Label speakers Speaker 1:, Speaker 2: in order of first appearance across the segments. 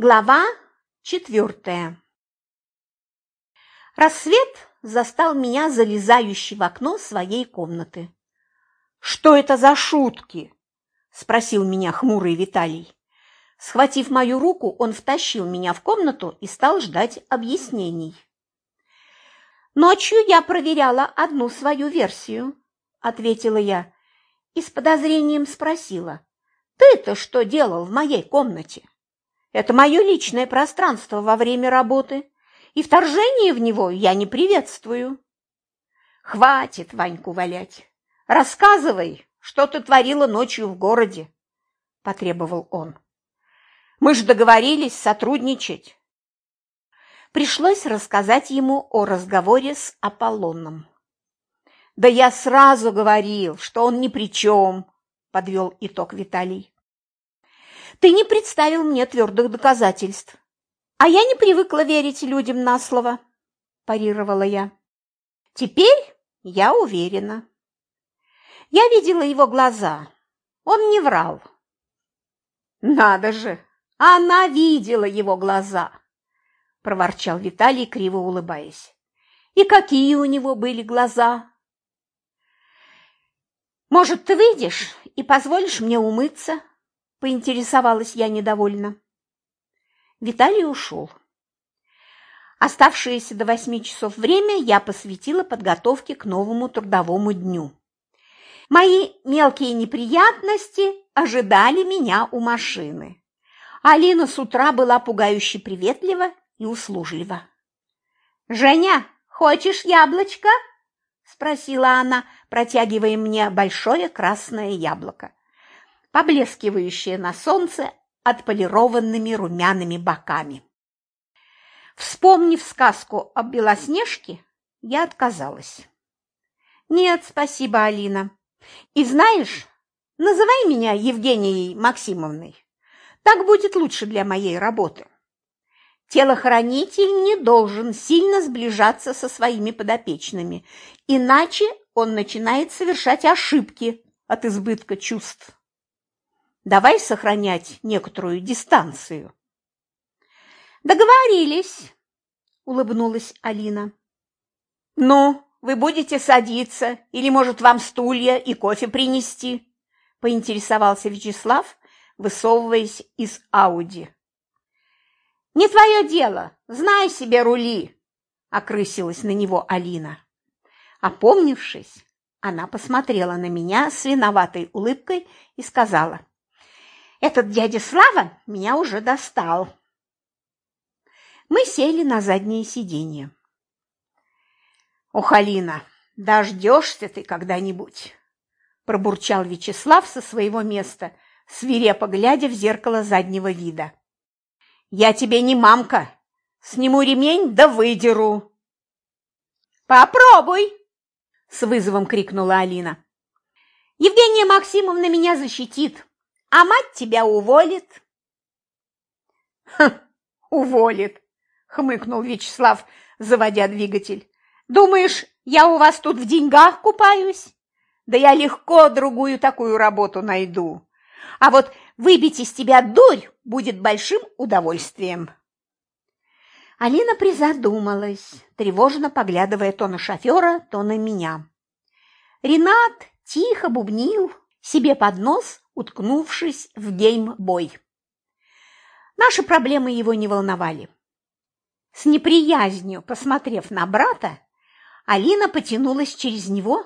Speaker 1: Глава четвертая Рассвет застал меня залезающей в окно своей комнаты. «Что это за шутки?» – спросил меня хмурый Виталий. Схватив мою руку, он втащил меня в комнату и стал ждать объяснений. «Ночью я проверяла одну свою версию», – ответила я и с подозрением спросила. «Ты-то что делал в моей комнате?» Это мое личное пространство во время работы, и вторжение в него я не приветствую. Хватит Ваньку валять. Рассказывай, что ты творила ночью в городе, потребовал он. Мы же договорились сотрудничать. Пришлось рассказать ему о разговоре с Аполлоном. Да я сразу говорил, что он ни при чем, подвел итог Виталий. Ты не представил мне твердых доказательств. А я не привыкла верить людям на слово, парировала я. Теперь я уверена. Я видела его глаза. Он не врал. Надо же, она видела его глаза, проворчал Виталий, криво улыбаясь. И какие у него были глаза? Может, ты выйдешь и позволишь мне умыться? – поинтересовалась я недовольно. Виталий ушел. Оставшееся до восьми часов время я посвятила подготовке к новому трудовому дню. Мои мелкие неприятности ожидали меня у машины. Алина с утра была пугающе приветлива и услужлива. «Женя, хочешь яблочко?» – спросила она, протягивая мне большое красное яблоко поблескивающее на солнце отполированными румяными боками. Вспомнив сказку о Белоснежке, я отказалась. «Нет, спасибо, Алина. И знаешь, называй меня Евгенией Максимовной. Так будет лучше для моей работы. Телохранитель не должен сильно сближаться со своими подопечными, иначе он начинает совершать ошибки от избытка чувств. Давай сохранять некоторую дистанцию. Договорились, улыбнулась Алина. Ну, вы будете садиться или, может, вам стулья и кофе принести? поинтересовался Вячеслав, высовываясь из Ауди. Не твое дело, знай себе рули, окрысилась на него Алина. Опомнившись, она посмотрела на меня с виноватой улыбкой и сказала: этот дядя Слава меня уже достал. Мы сели на заднее сиденье. «Ох, Алина, дождешься ты когда-нибудь!» пробурчал Вячеслав со своего места, свирепо глядя в зеркало заднего вида. «Я тебе не мамка! Сниму ремень да выдеру!» «Попробуй!» – с вызовом крикнула Алина. «Евгения Максимовна меня защитит!» А мать тебя уволит. Уволит, хмыкнул Вячеслав, заводя двигатель. Думаешь, я у вас тут в деньгах купаюсь? Да я легко другую такую работу найду. А вот выбить из тебя дурь будет большим удовольствием. Алина призадумалась, тревожно поглядывая то на шофера, то на меня. Ренат тихо бубнил себе под нос уткнувшись в гейм-бой. Наши проблемы его не волновали. С неприязнью, посмотрев на брата, Алина потянулась через него,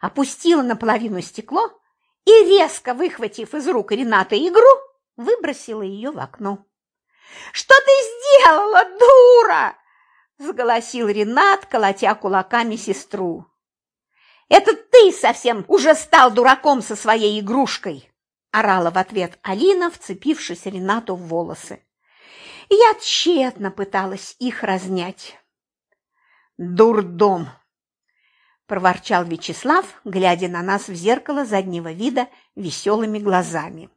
Speaker 1: опустила наполовину стекло и, резко выхватив из рук Рената игру, выбросила ее в окно. «Что ты сделала, дура?» – заголосил Ренат, колотя кулаками сестру. «Это ты совсем уже стал дураком со своей игрушкой!» орала в ответ Алина, вцепившись Ренату в волосы. Я тщетно пыталась их разнять. «Дурдом!» – проворчал Вячеслав, глядя на нас в зеркало заднего вида веселыми глазами.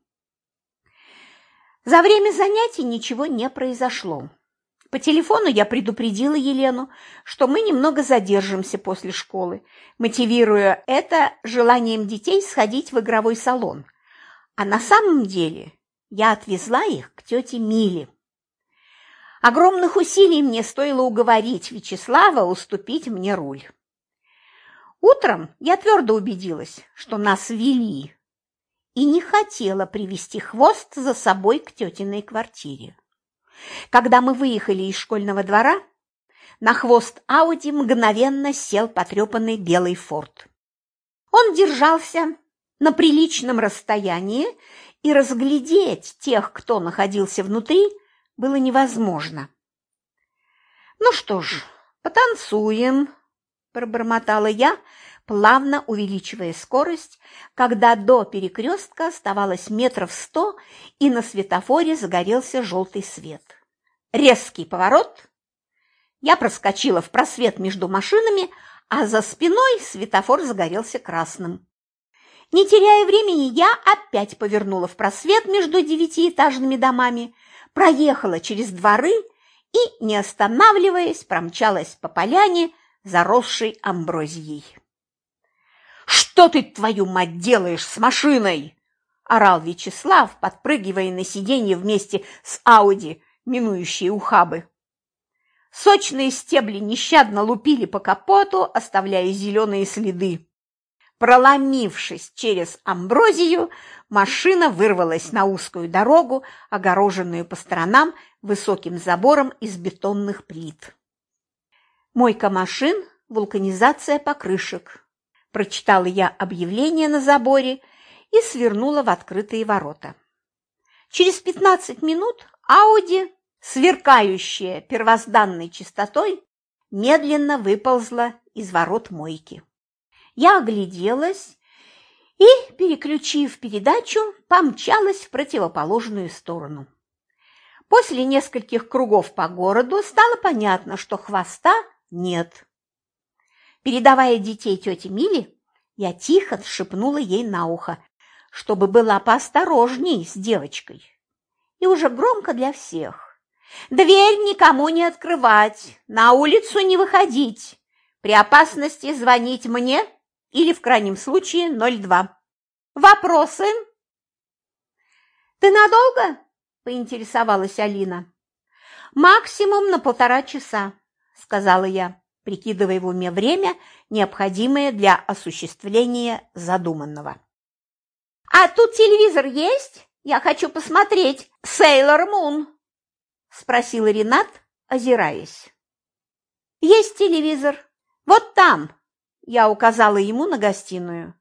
Speaker 1: За время занятий ничего не произошло. По телефону я предупредила Елену, что мы немного задержимся после школы, мотивируя это желанием детей сходить в игровой салон, а на самом деле я отвезла их к тете Миле. Огромных усилий мне стоило уговорить Вячеслава уступить мне руль. Утром я твердо убедилась, что нас вели, и не хотела привести хвост за собой к тетиной квартире. Когда мы выехали из школьного двора, на хвост Ауди мгновенно сел потрепанный белый форт. Он держался на приличном расстоянии, и разглядеть тех, кто находился внутри, было невозможно. «Ну что ж, потанцуем», – пробормотала я, плавно увеличивая скорость, когда до перекрестка оставалось метров сто, и на светофоре загорелся желтый свет. Резкий поворот. Я проскочила в просвет между машинами, а за спиной светофор загорелся красным. Не теряя времени, я опять повернула в просвет между девятиэтажными домами, проехала через дворы и, не останавливаясь, промчалась по поляне, заросшей амброзией. «Что ты, твою мать, делаешь с машиной?» – орал Вячеслав, подпрыгивая на сиденье вместе с Ауди, минующие ухабы. Сочные стебли нещадно лупили по капоту, оставляя зеленые следы. Проломившись через амброзию, машина вырвалась на узкую дорогу, огороженную по сторонам высоким забором из бетонных плит. «Мойка машин, вулканизация покрышек», – прочитала я объявление на заборе и свернула в открытые ворота. Через пятнадцать минут Ауди, сверкающая первозданной чистотой, медленно выползла из ворот мойки. Я огляделась и, переключив передачу, помчалась в противоположную сторону. После нескольких кругов по городу стало понятно, что хвоста нет. Передавая детей тете Миле, я тихо шепнула ей на ухо, чтобы была поосторожней с девочкой. И уже громко для всех. Дверь никому не открывать, на улицу не выходить. При опасности звонить мне или, в крайнем случае, 02. Вопросы? «Ты надолго?» – поинтересовалась Алина. «Максимум на полтора часа», – сказала я, прикидывая в уме время, необходимое для осуществления задуманного. «А тут телевизор есть? Я хочу посмотреть «Сейлор Мун», – спросил Ренат, озираясь. «Есть телевизор. Вот там», я указала ему на гостиную.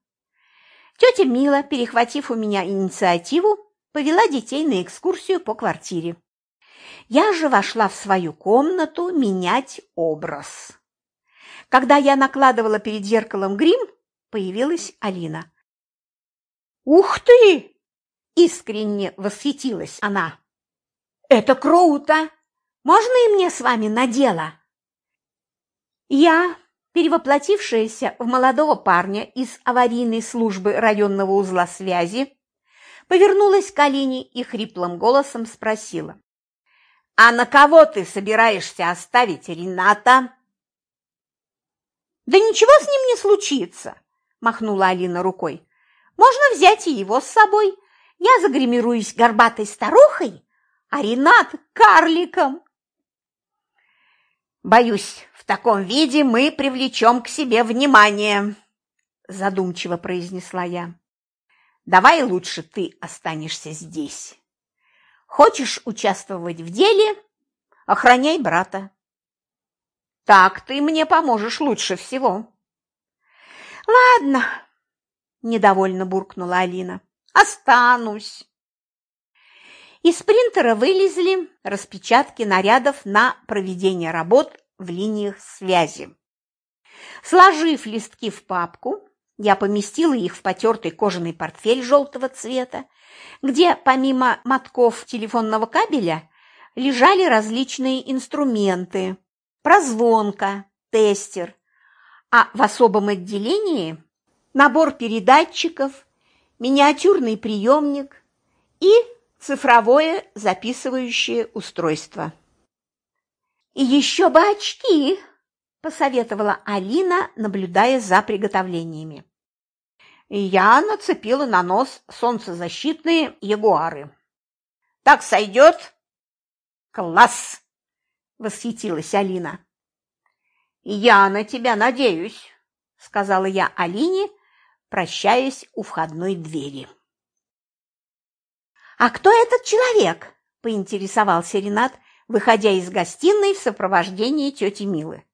Speaker 1: Тетя Мила, перехватив у меня инициативу, повела детей на экскурсию по квартире. Я же вошла в свою комнату менять образ. Когда я накладывала перед зеркалом грим, появилась Алина. «Ух ты!» – искренне восхитилась она. «Это круто! Можно и мне с вами на дело?» Я, перевоплотившаяся в молодого парня из аварийной службы районного узла связи, повернулась к Алине и хриплым голосом спросила. «А на кого ты собираешься оставить Рената?» «Да ничего с ним не случится», – махнула Алина рукой. «Можно взять и его с собой. Я загримируюсь горбатой старухой, а Ренат – карликом». «Боюсь, в таком виде мы привлечем к себе внимание», – задумчиво произнесла я. «Давай лучше ты останешься здесь. Хочешь участвовать в деле – охраняй брата. Так ты мне поможешь лучше всего». «Ладно», – недовольно буркнула Алина, – «останусь». Из принтера вылезли распечатки нарядов на проведение работ в линиях связи. Сложив листки в папку, я поместила их в потертый кожаный портфель желтого цвета, где помимо мотков телефонного кабеля лежали различные инструменты, прозвонка, тестер, а в особом отделении набор передатчиков, миниатюрный приемник и цифровое записывающее устройство. «И еще бы очки!» – посоветовала Алина, наблюдая за приготовлениями. я нацепила на нос солнцезащитные ягуары. «Так сойдет?» «Класс!» Восхитилась Алина. «Я на тебя надеюсь», – сказала я Алине, прощаясь у входной двери. «А кто этот человек?» – поинтересовался Ренат, выходя из гостиной в сопровождении тети Милы.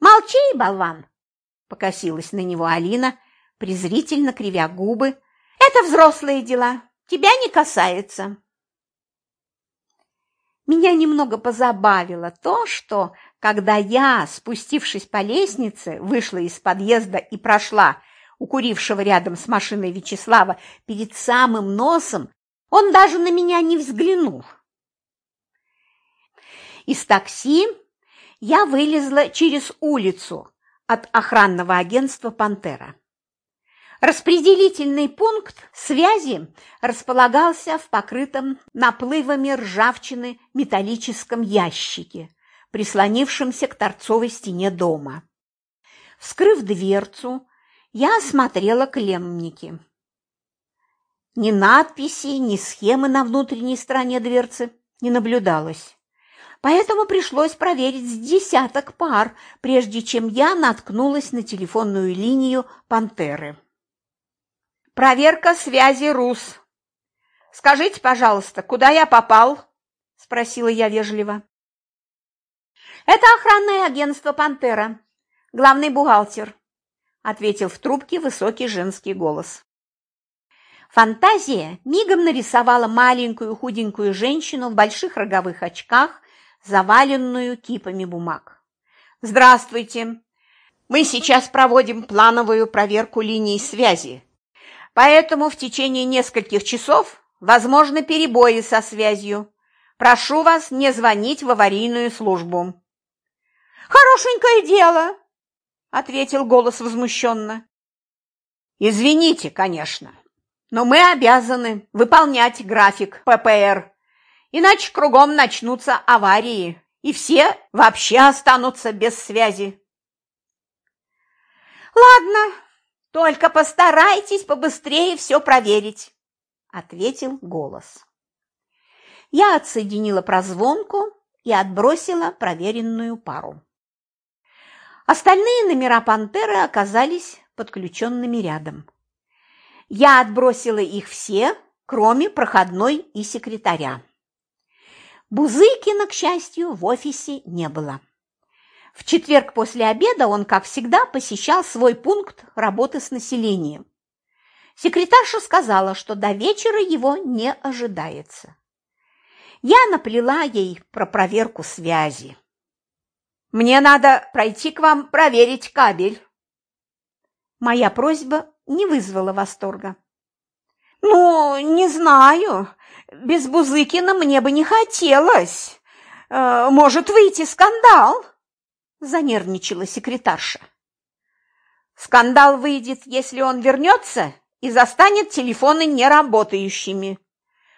Speaker 1: «Молчи, болван!» – покосилась на него Алина, презрительно кривя губы. «Это взрослые дела, тебя не касается». Меня немного позабавило то, что, когда я, спустившись по лестнице, вышла из подъезда и прошла у курившего рядом с машиной Вячеслава перед самым носом, он даже на меня не взглянул. Из такси я вылезла через улицу от охранного агентства «Пантера». Распределительный пункт связи располагался в покрытом наплывами ржавчины металлическом ящике, прислонившемся к торцовой стене дома. Вскрыв дверцу, я осмотрела клеммники. Ни надписи, ни схемы на внутренней стороне дверцы не наблюдалось. Поэтому пришлось проверить с десяток пар, прежде чем я наткнулась на телефонную линию «Пантеры». Проверка связи РУС. Скажите, пожалуйста, куда я попал? Спросила я вежливо. Это охранное агентство «Пантера», главный бухгалтер, ответил в трубке высокий женский голос. Фантазия мигом нарисовала маленькую худенькую женщину в больших роговых очках, заваленную кипами бумаг. «Здравствуйте! Мы сейчас проводим плановую проверку линий связи Поэтому в течение нескольких часов возможны перебои со связью. Прошу вас не звонить в аварийную службу». «Хорошенькое дело», – ответил голос возмущенно. «Извините, конечно, но мы обязаны выполнять график ППР, иначе кругом начнутся аварии, и все вообще останутся без связи». «Ладно, только постарайтесь побыстрее все проверить, ответил голос. Я отсоединила прозвонку и отбросила проверенную пару. Остальные номера пантеры оказались подключенными рядом. Я отбросила их все, кроме проходной и секретаря. Бузыкина, к счастью, в офисе не было. В четверг после обеда он, как всегда, посещал свой пункт работы с населением. Секретарша сказала, что до вечера его не ожидается. Я наплела ей про проверку связи. «Мне надо пройти к вам проверить кабель». Моя просьба не вызвала восторга. «Ну, не знаю. Без Бузыкина мне бы не хотелось. Э, может выйти скандал» занервничала секретарша. Скандал выйдет, если он вернется и застанет телефоны неработающими.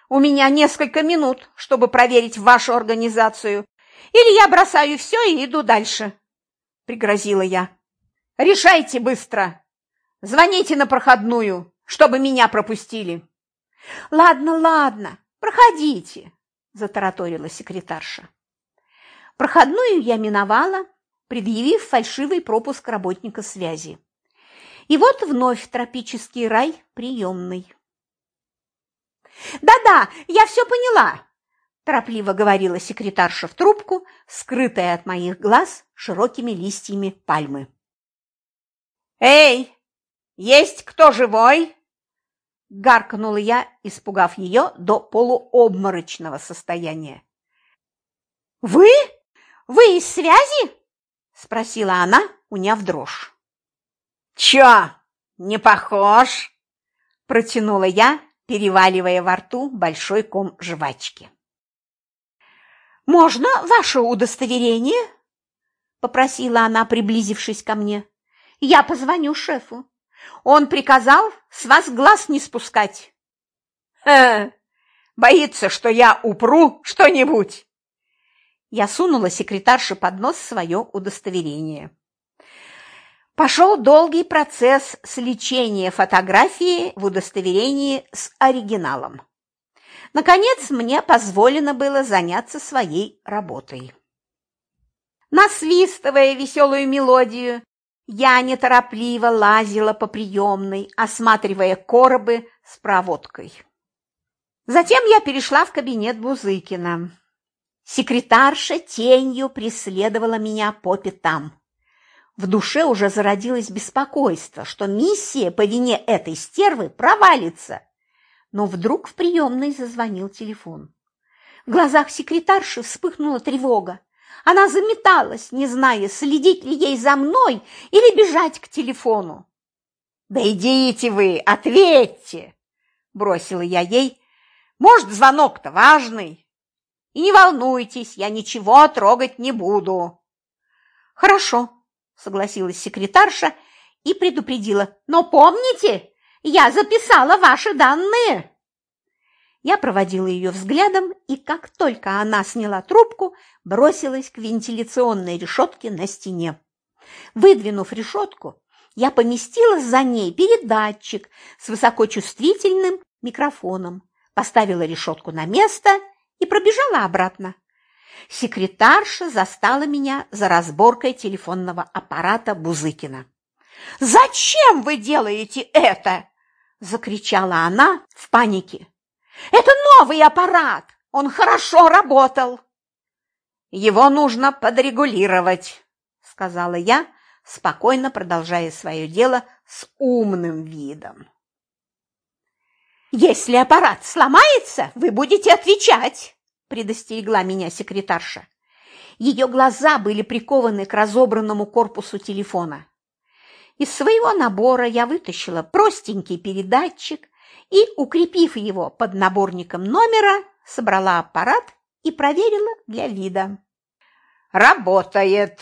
Speaker 1: У меня несколько минут, чтобы проверить вашу организацию, или я бросаю все и иду дальше, — пригрозила я. Решайте быстро. Звоните на проходную, чтобы меня пропустили. Ладно, ладно, проходите, — затараторила секретарша. Проходную я миновала предъявив фальшивый пропуск работника связи. И вот вновь тропический рай приемный. «Да-да, я все поняла!» – торопливо говорила секретарша в трубку, скрытая от моих глаз широкими листьями пальмы. «Эй, есть кто живой?» – гаркнула я, испугав ее до полуобморочного состояния. «Вы? Вы из связи?» – спросила она, уняв дрожь. «Чё, не похож?» – протянула я, переваливая во рту большой ком жвачки. «Можно ваше удостоверение?» – попросила она, приблизившись ко мне. «Я позвоню шефу. Он приказал с вас глаз не спускать». «Ха! Боится, что я упру что-нибудь!» Я сунула секретарше под нос свое удостоверение. Пошел долгий процесс сличения фотографии в удостоверении с оригиналом. Наконец, мне позволено было заняться своей работой. Насвистывая веселую мелодию, я неторопливо лазила по приемной, осматривая коробы с проводкой. Затем я перешла в кабинет Бузыкина. Секретарша тенью преследовала меня по пятам. В душе уже зародилось беспокойство, что миссия по вине этой стервы провалится. Но вдруг в приемной зазвонил телефон. В глазах секретарши вспыхнула тревога. Она заметалась, не зная, следить ли ей за мной или бежать к телефону. «Да идите вы, ответьте!» – бросила я ей. «Может, звонок-то важный?» «И не волнуйтесь, я ничего трогать не буду». «Хорошо», – согласилась секретарша и предупредила. «Но помните, я записала ваши данные!» Я проводила ее взглядом, и как только она сняла трубку, бросилась к вентиляционной решетке на стене. Выдвинув решетку, я поместила за ней передатчик с высокочувствительным микрофоном, поставила решетку на место и пробежала обратно. Секретарша застала меня за разборкой телефонного аппарата Бузыкина. «Зачем вы делаете это?» – закричала она в панике. Это новый аппарат! Он хорошо работал!» «Его нужно подрегулировать», – сказала я, спокойно продолжая свое дело с умным видом. «Если аппарат сломается, вы будете отвечать», – предостерегла меня секретарша. Ее глаза были прикованы к разобранному корпусу телефона. Из своего набора я вытащила простенький передатчик и, укрепив его под наборником номера, собрала аппарат и проверила для вида. «Работает!»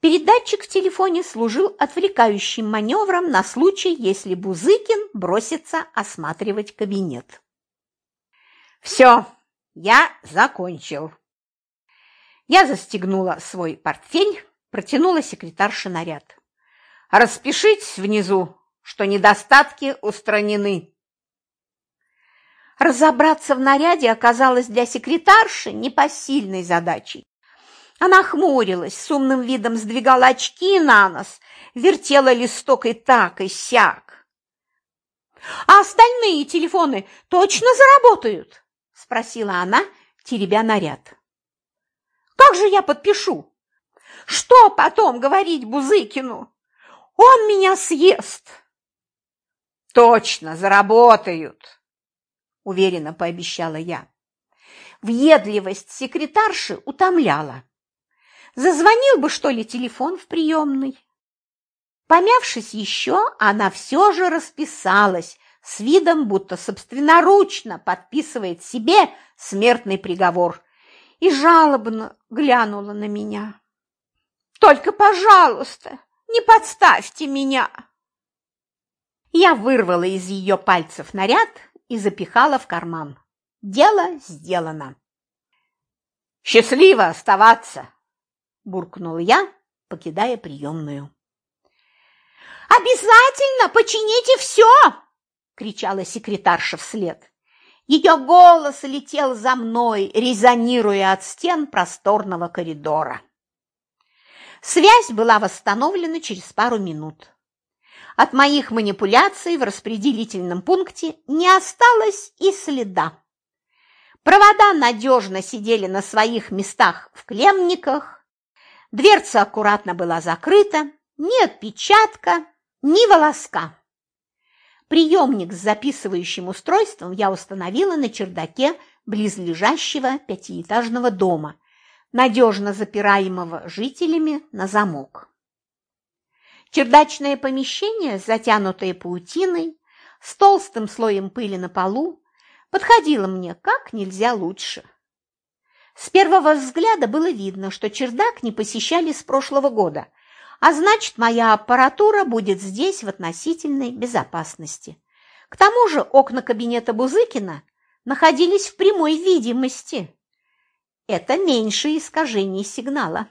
Speaker 1: Передатчик в телефоне служил отвлекающим маневром на случай, если Бузыкин бросится осматривать кабинет. «Все, я закончил!» Я застегнула свой портфель, протянула секретарше наряд. «Распишитесь внизу что недостатки устранены. Разобраться в наряде оказалось для секретарши непосильной задачей. Она хмурилась, с умным видом сдвигала очки на нос, вертела листок и так, и сяк. «А остальные телефоны точно заработают?» – спросила она, теребя наряд. «Как же я подпишу? Что потом говорить Бузыкину? Он меня съест!» Точно, заработают, уверенно пообещала я. Въедливость секретарши утомляла. Зазвонил бы, что ли, телефон в приемной? Помявшись еще, она все же расписалась с видом, будто собственноручно подписывает себе смертный приговор, и жалобно глянула на меня. «Только, пожалуйста, не подставьте меня!» Я вырвала из ее пальцев наряд и запихала в карман. Дело сделано. «Счастливо оставаться!» – буркнул я, покидая приемную. «Обязательно почините все!» – кричала секретарша вслед. Ее голос летел за мной, резонируя от стен просторного коридора. Связь была восстановлена через пару минут. От моих манипуляций в распределительном пункте не осталось и следа. Провода надежно сидели на своих местах в клемниках, дверца аккуратно была закрыта, ни отпечатка, ни волоска. Приемник с записывающим устройством я установила на чердаке близлежащего пятиэтажного дома, надежно запираемого жителями на замок. Чердачное помещение, затянутое паутиной, с толстым слоем пыли на полу, подходило мне как нельзя лучше. С первого взгляда было видно, что чердак не посещали с прошлого года, а значит, моя аппаратура будет здесь в относительной безопасности. К тому же окна кабинета Бузыкина находились в прямой видимости. Это меньше искажений сигнала.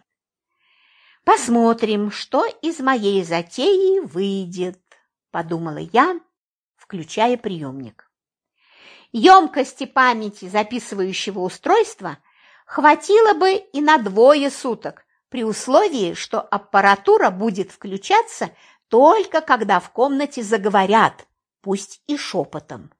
Speaker 1: Посмотрим, что из моей затеи выйдет, подумала я, включая приемник. Емкости памяти записывающего устройства Хватило бы и на двое суток, при условии, что аппаратура будет включаться только когда в комнате заговорят, пусть и шепотом.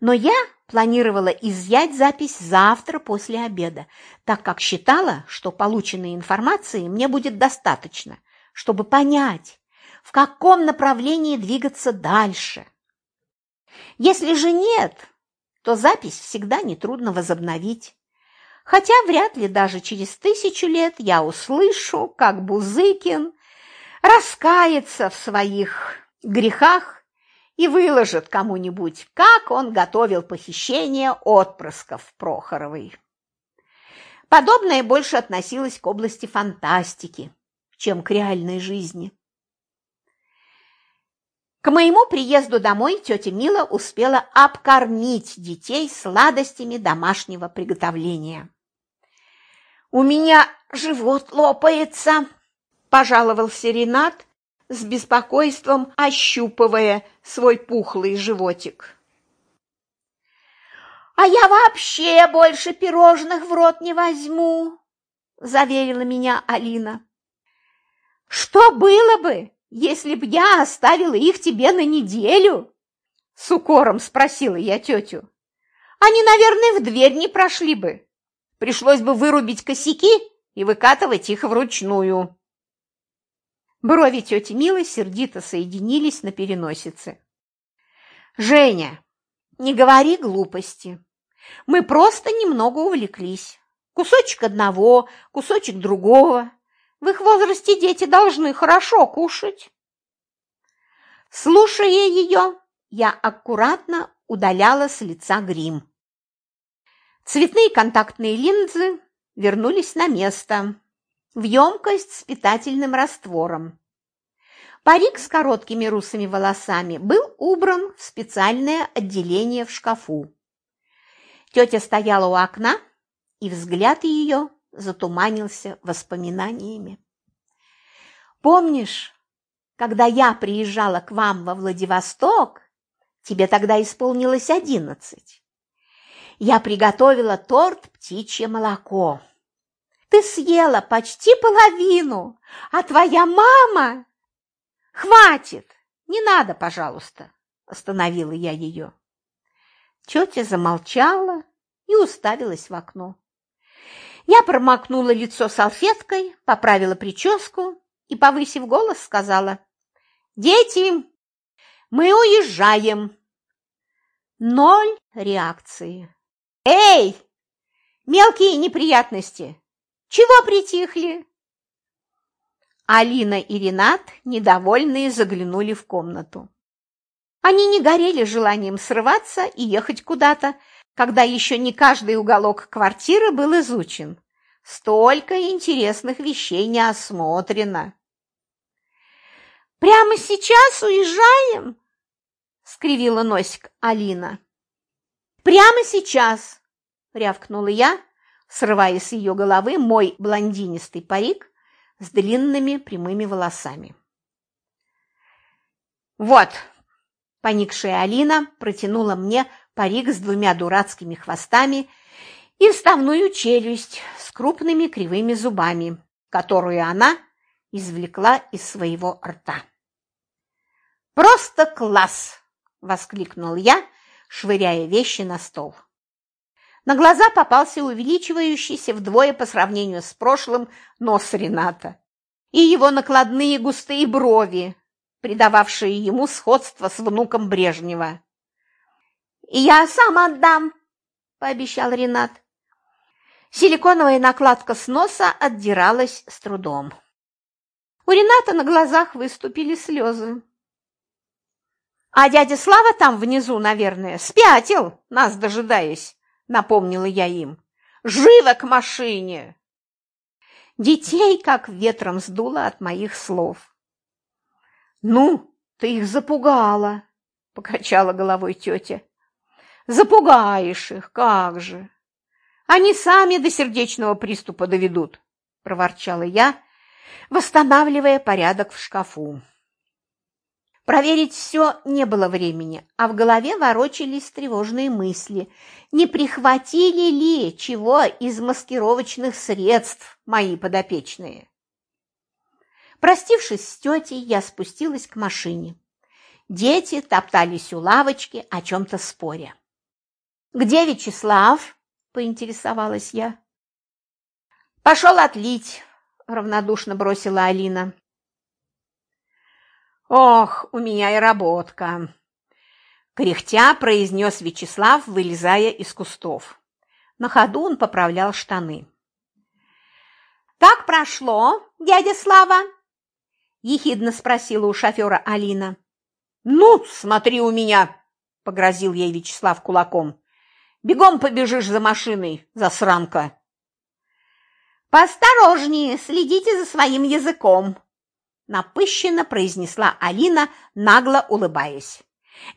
Speaker 1: Но я планировала изъять запись завтра после обеда, так как считала, что полученной информации мне будет достаточно, чтобы понять, в каком направлении двигаться дальше. Если же нет, то запись всегда нетрудно возобновить. Хотя вряд ли даже через тысячу лет я услышу, как Бузыкин раскается в своих грехах и выложит кому-нибудь, как он готовил похищение отпрысков Прохоровой. Подобное больше относилось к области фантастики, чем к реальной жизни. К моему приезду домой тетя Мила успела обкормить детей сладостями домашнего приготовления. «У меня живот лопается», – пожаловался Ренат, с беспокойством ощупывая свой пухлый животик. «А я вообще больше пирожных в рот не возьму», – заверила меня Алина. «Что было бы, если б я оставила их тебе на неделю?» С укором спросила я тетю. «Они, наверное, в дверь не прошли бы. Пришлось бы вырубить косяки и выкатывать их вручную». Брови тети Милы сердито соединились на переносице. «Женя, не говори глупости. Мы просто немного увлеклись. Кусочек одного, кусочек другого. В их возрасте дети должны хорошо кушать. Слушая ее, я аккуратно удаляла с лица грим. Цветные контактные линзы вернулись на место, в емкость с питательным раствором. Парик с короткими русыми волосами был убран в специальное отделение в шкафу. Тетя стояла у окна, и взгляд ее затуманился воспоминаниями. «Помнишь, когда я приезжала к вам во Владивосток, тебе тогда исполнилось одиннадцать. Я приготовила торт «Птичье молоко». Ты съела почти половину, а твоя мама... Хватит! Не надо, пожалуйста, остановила я ее. Тетя замолчала и уставилась в окно. Я промокнула лицо салфеткой, поправила прическу и, повысив голос, сказала, «Дети, мы уезжаем!» Ноль реакции. «Эй, мелкие неприятности! Чего притихли?» Алина и Ренат, недовольные, заглянули в комнату. Они не горели желанием срываться и ехать куда-то, когда еще не каждый уголок квартиры был изучен. Столько интересных вещей не осмотрено. «Прямо сейчас уезжаем?» – скривила носик Алина. «Прямо сейчас!» – рявкнула я, срывая с ее головы мой блондинистый парик с длинными прямыми волосами. «Вот!» – поникшая Алина протянула мне парик с двумя дурацкими хвостами и вставную челюсть с крупными кривыми зубами, которую она извлекла из своего рта. «Просто класс!» – воскликнул я, швыряя вещи на стол. На глаза попался увеличивающийся вдвое по сравнению с прошлым нос Рената и его накладные густые брови, придававшие ему сходство с внуком Брежнева. «Я сам отдам», – пообещал Ренат. Силиконовая накладка с носа отдиралась с трудом. У Рената на глазах выступили слезы. «А дядя Слава там внизу, наверное, спятил, нас дожидаясь», – напомнила я им. «Живо к машине!» Детей как ветром сдуло от моих слов. «Ну, ты их запугала!» – покачала головой тетя. Запугаешь их, как же! Они сами до сердечного приступа доведут, проворчала я, восстанавливая порядок в шкафу. Проверить все не было времени, а в голове ворочались тревожные мысли. Не прихватили ли чего из маскировочных средств мои подопечные? Простившись с тетей, я спустилась к машине. Дети топтались у лавочки, о чем-то споря. «Где Вячеслав?» – поинтересовалась я. «Пошел отлить», – равнодушно бросила Алина. «Ох, у меня и работка!» Кряхтя произнес Вячеслав, вылезая из кустов. На ходу он поправлял штаны. «Так прошло, дядя Слава?» – ехидно спросила у шофера Алина. «Ну, смотри у меня!» – погрозил ей Вячеслав кулаком. «Бегом побежишь за машиной, засранка!» «Поосторожнее, следите за своим языком!» Напыщенно произнесла Алина, нагло улыбаясь.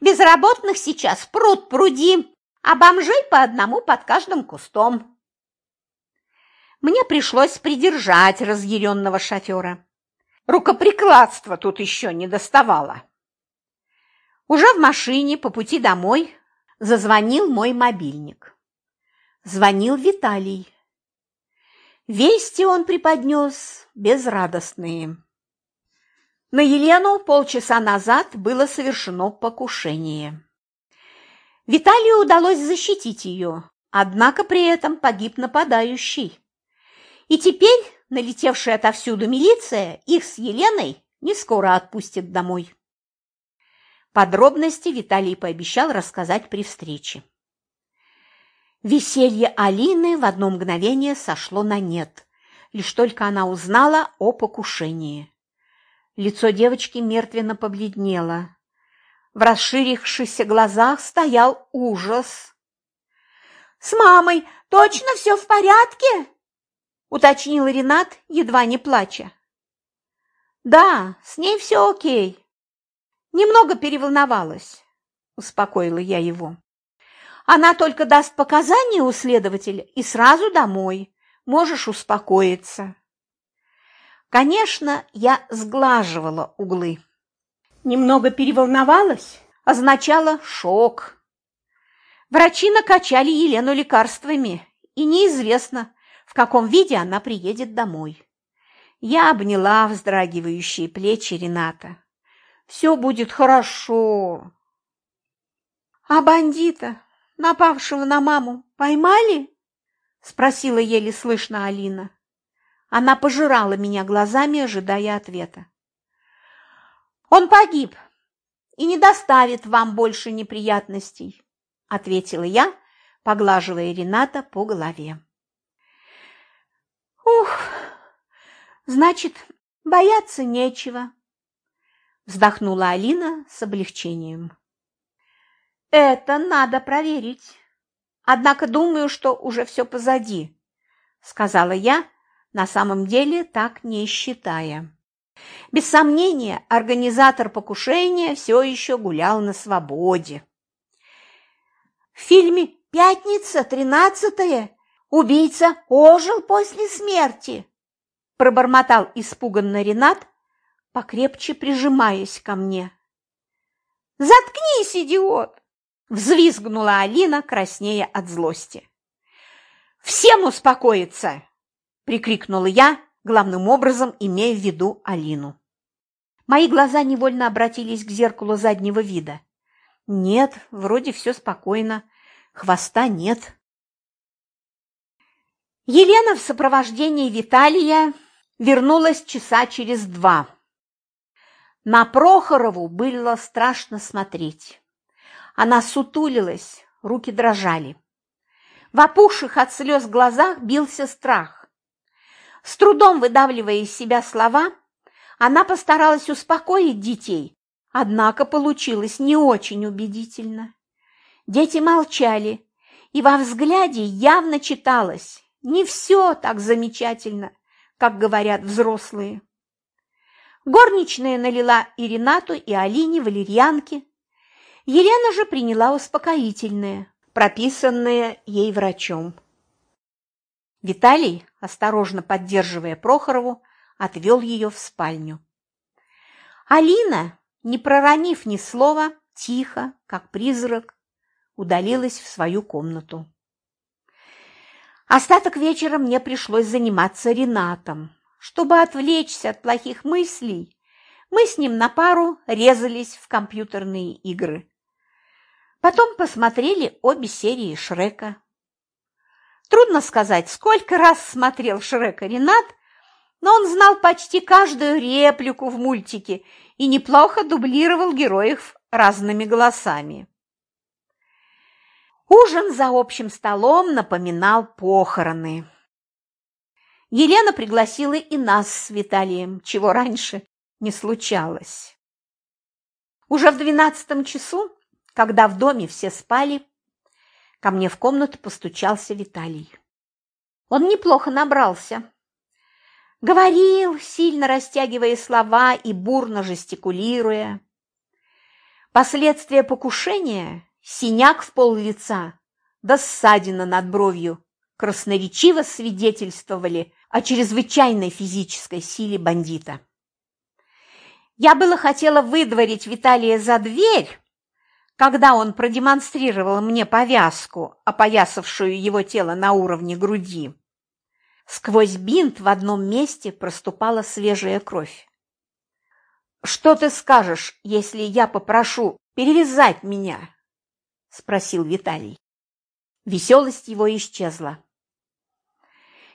Speaker 1: Безработных сейчас пруд пруди, а бомжей по одному под каждым кустом. Мне пришлось придержать разъяренного шофера. Рукоприкладство тут еще не доставало. Уже в машине по пути домой зазвонил мой мобильник. Звонил Виталий. Вести он преподнес безрадостные. На Елену полчаса назад было совершено покушение. Виталию удалось защитить ее, однако при этом погиб нападающий. И теперь налетевшая отовсюду милиция их с Еленой не скоро отпустит домой. Подробности Виталий пообещал рассказать при встрече. Веселье Алины в одно мгновение сошло на нет, лишь только она узнала о покушении. Лицо девочки мертвенно побледнело. В расширившихся глазах стоял ужас. «С мамой точно все в порядке?» – уточнил Ренат, едва не плача. «Да, с ней все окей. Немного переволновалась», – успокоила я его. «Она только даст показания у следователя и сразу домой. Можешь успокоиться». Конечно, я сглаживала углы. Немного переволновалась, означало шок. Врачи накачали Елену лекарствами, и неизвестно, в каком виде она приедет домой. Я обняла вздрагивающие плечи Рената. «Все будет хорошо». «А бандита, напавшего на маму, поймали?» – спросила еле слышно Алина. Она пожирала меня глазами, ожидая ответа. «Он погиб и не доставит вам больше неприятностей», – ответила я, поглаживая Рената по голове. «Ух, значит, бояться нечего», – вздохнула Алина с облегчением. «Это надо проверить. Однако думаю, что уже все позади», – сказала я, на самом деле так не считая. Без сомнения, организатор покушения все еще гулял на свободе. В фильме «Пятница, тринадцатое» убийца ожил после смерти, пробормотал испуганно Ренат, покрепче прижимаясь ко мне. «Заткнись, идиот!» – взвизгнула Алина, краснея от злости. «Всем успокоиться!» – прикрикнула я, главным образом имея в виду Алину. Мои глаза невольно обратились к зеркалу заднего вида. Нет, вроде все спокойно, хвоста нет. Елена в сопровождении Виталия вернулась часа через два. На Прохорову было страшно смотреть. Она сутулилась, руки дрожали. В опухших от слез глазах бился страх. С трудом выдавливая из себя слова, она постаралась успокоить детей, однако получилось не очень убедительно. Дети молчали, и во взгляде явно читалось «не все так замечательно», как говорят взрослые. Горничная налила и Ренату, и Алине валерьянки. Елена же приняла успокоительное, прописанное ей врачом. Виталий, осторожно поддерживая Прохорову, отвел ее в спальню. Алина, не проронив ни слова, тихо, как призрак, удалилась в свою комнату. Остаток вечера мне пришлось заниматься Ренатом. Чтобы отвлечься от плохих мыслей, мы с ним на пару резались в компьютерные игры. Потом посмотрели обе серии Шрека. Трудно сказать, сколько раз смотрел Шрека Ренат, но он знал почти каждую реплику в мультике и неплохо дублировал героев разными голосами. Ужин за общим столом напоминал похороны. Елена пригласила и нас с Виталием, чего раньше не случалось. Уже в двенадцатом часу, когда в доме все спали, ко мне в комнату постучался Виталий. Он неплохо набрался. Говорил, сильно растягивая слова и бурно жестикулируя. Последствия покушения – синяк в пол лица, да ссадина над бровью – красноречиво свидетельствовали о чрезвычайной физической силе бандита. Я было хотела выдворить Виталия за дверь, когда он продемонстрировал мне повязку, опоясавшую его тело на уровне груди. Сквозь бинт в одном месте проступала свежая кровь. «Что ты скажешь, если я попрошу перевязать меня?» – спросил Виталий. Веселость его исчезла.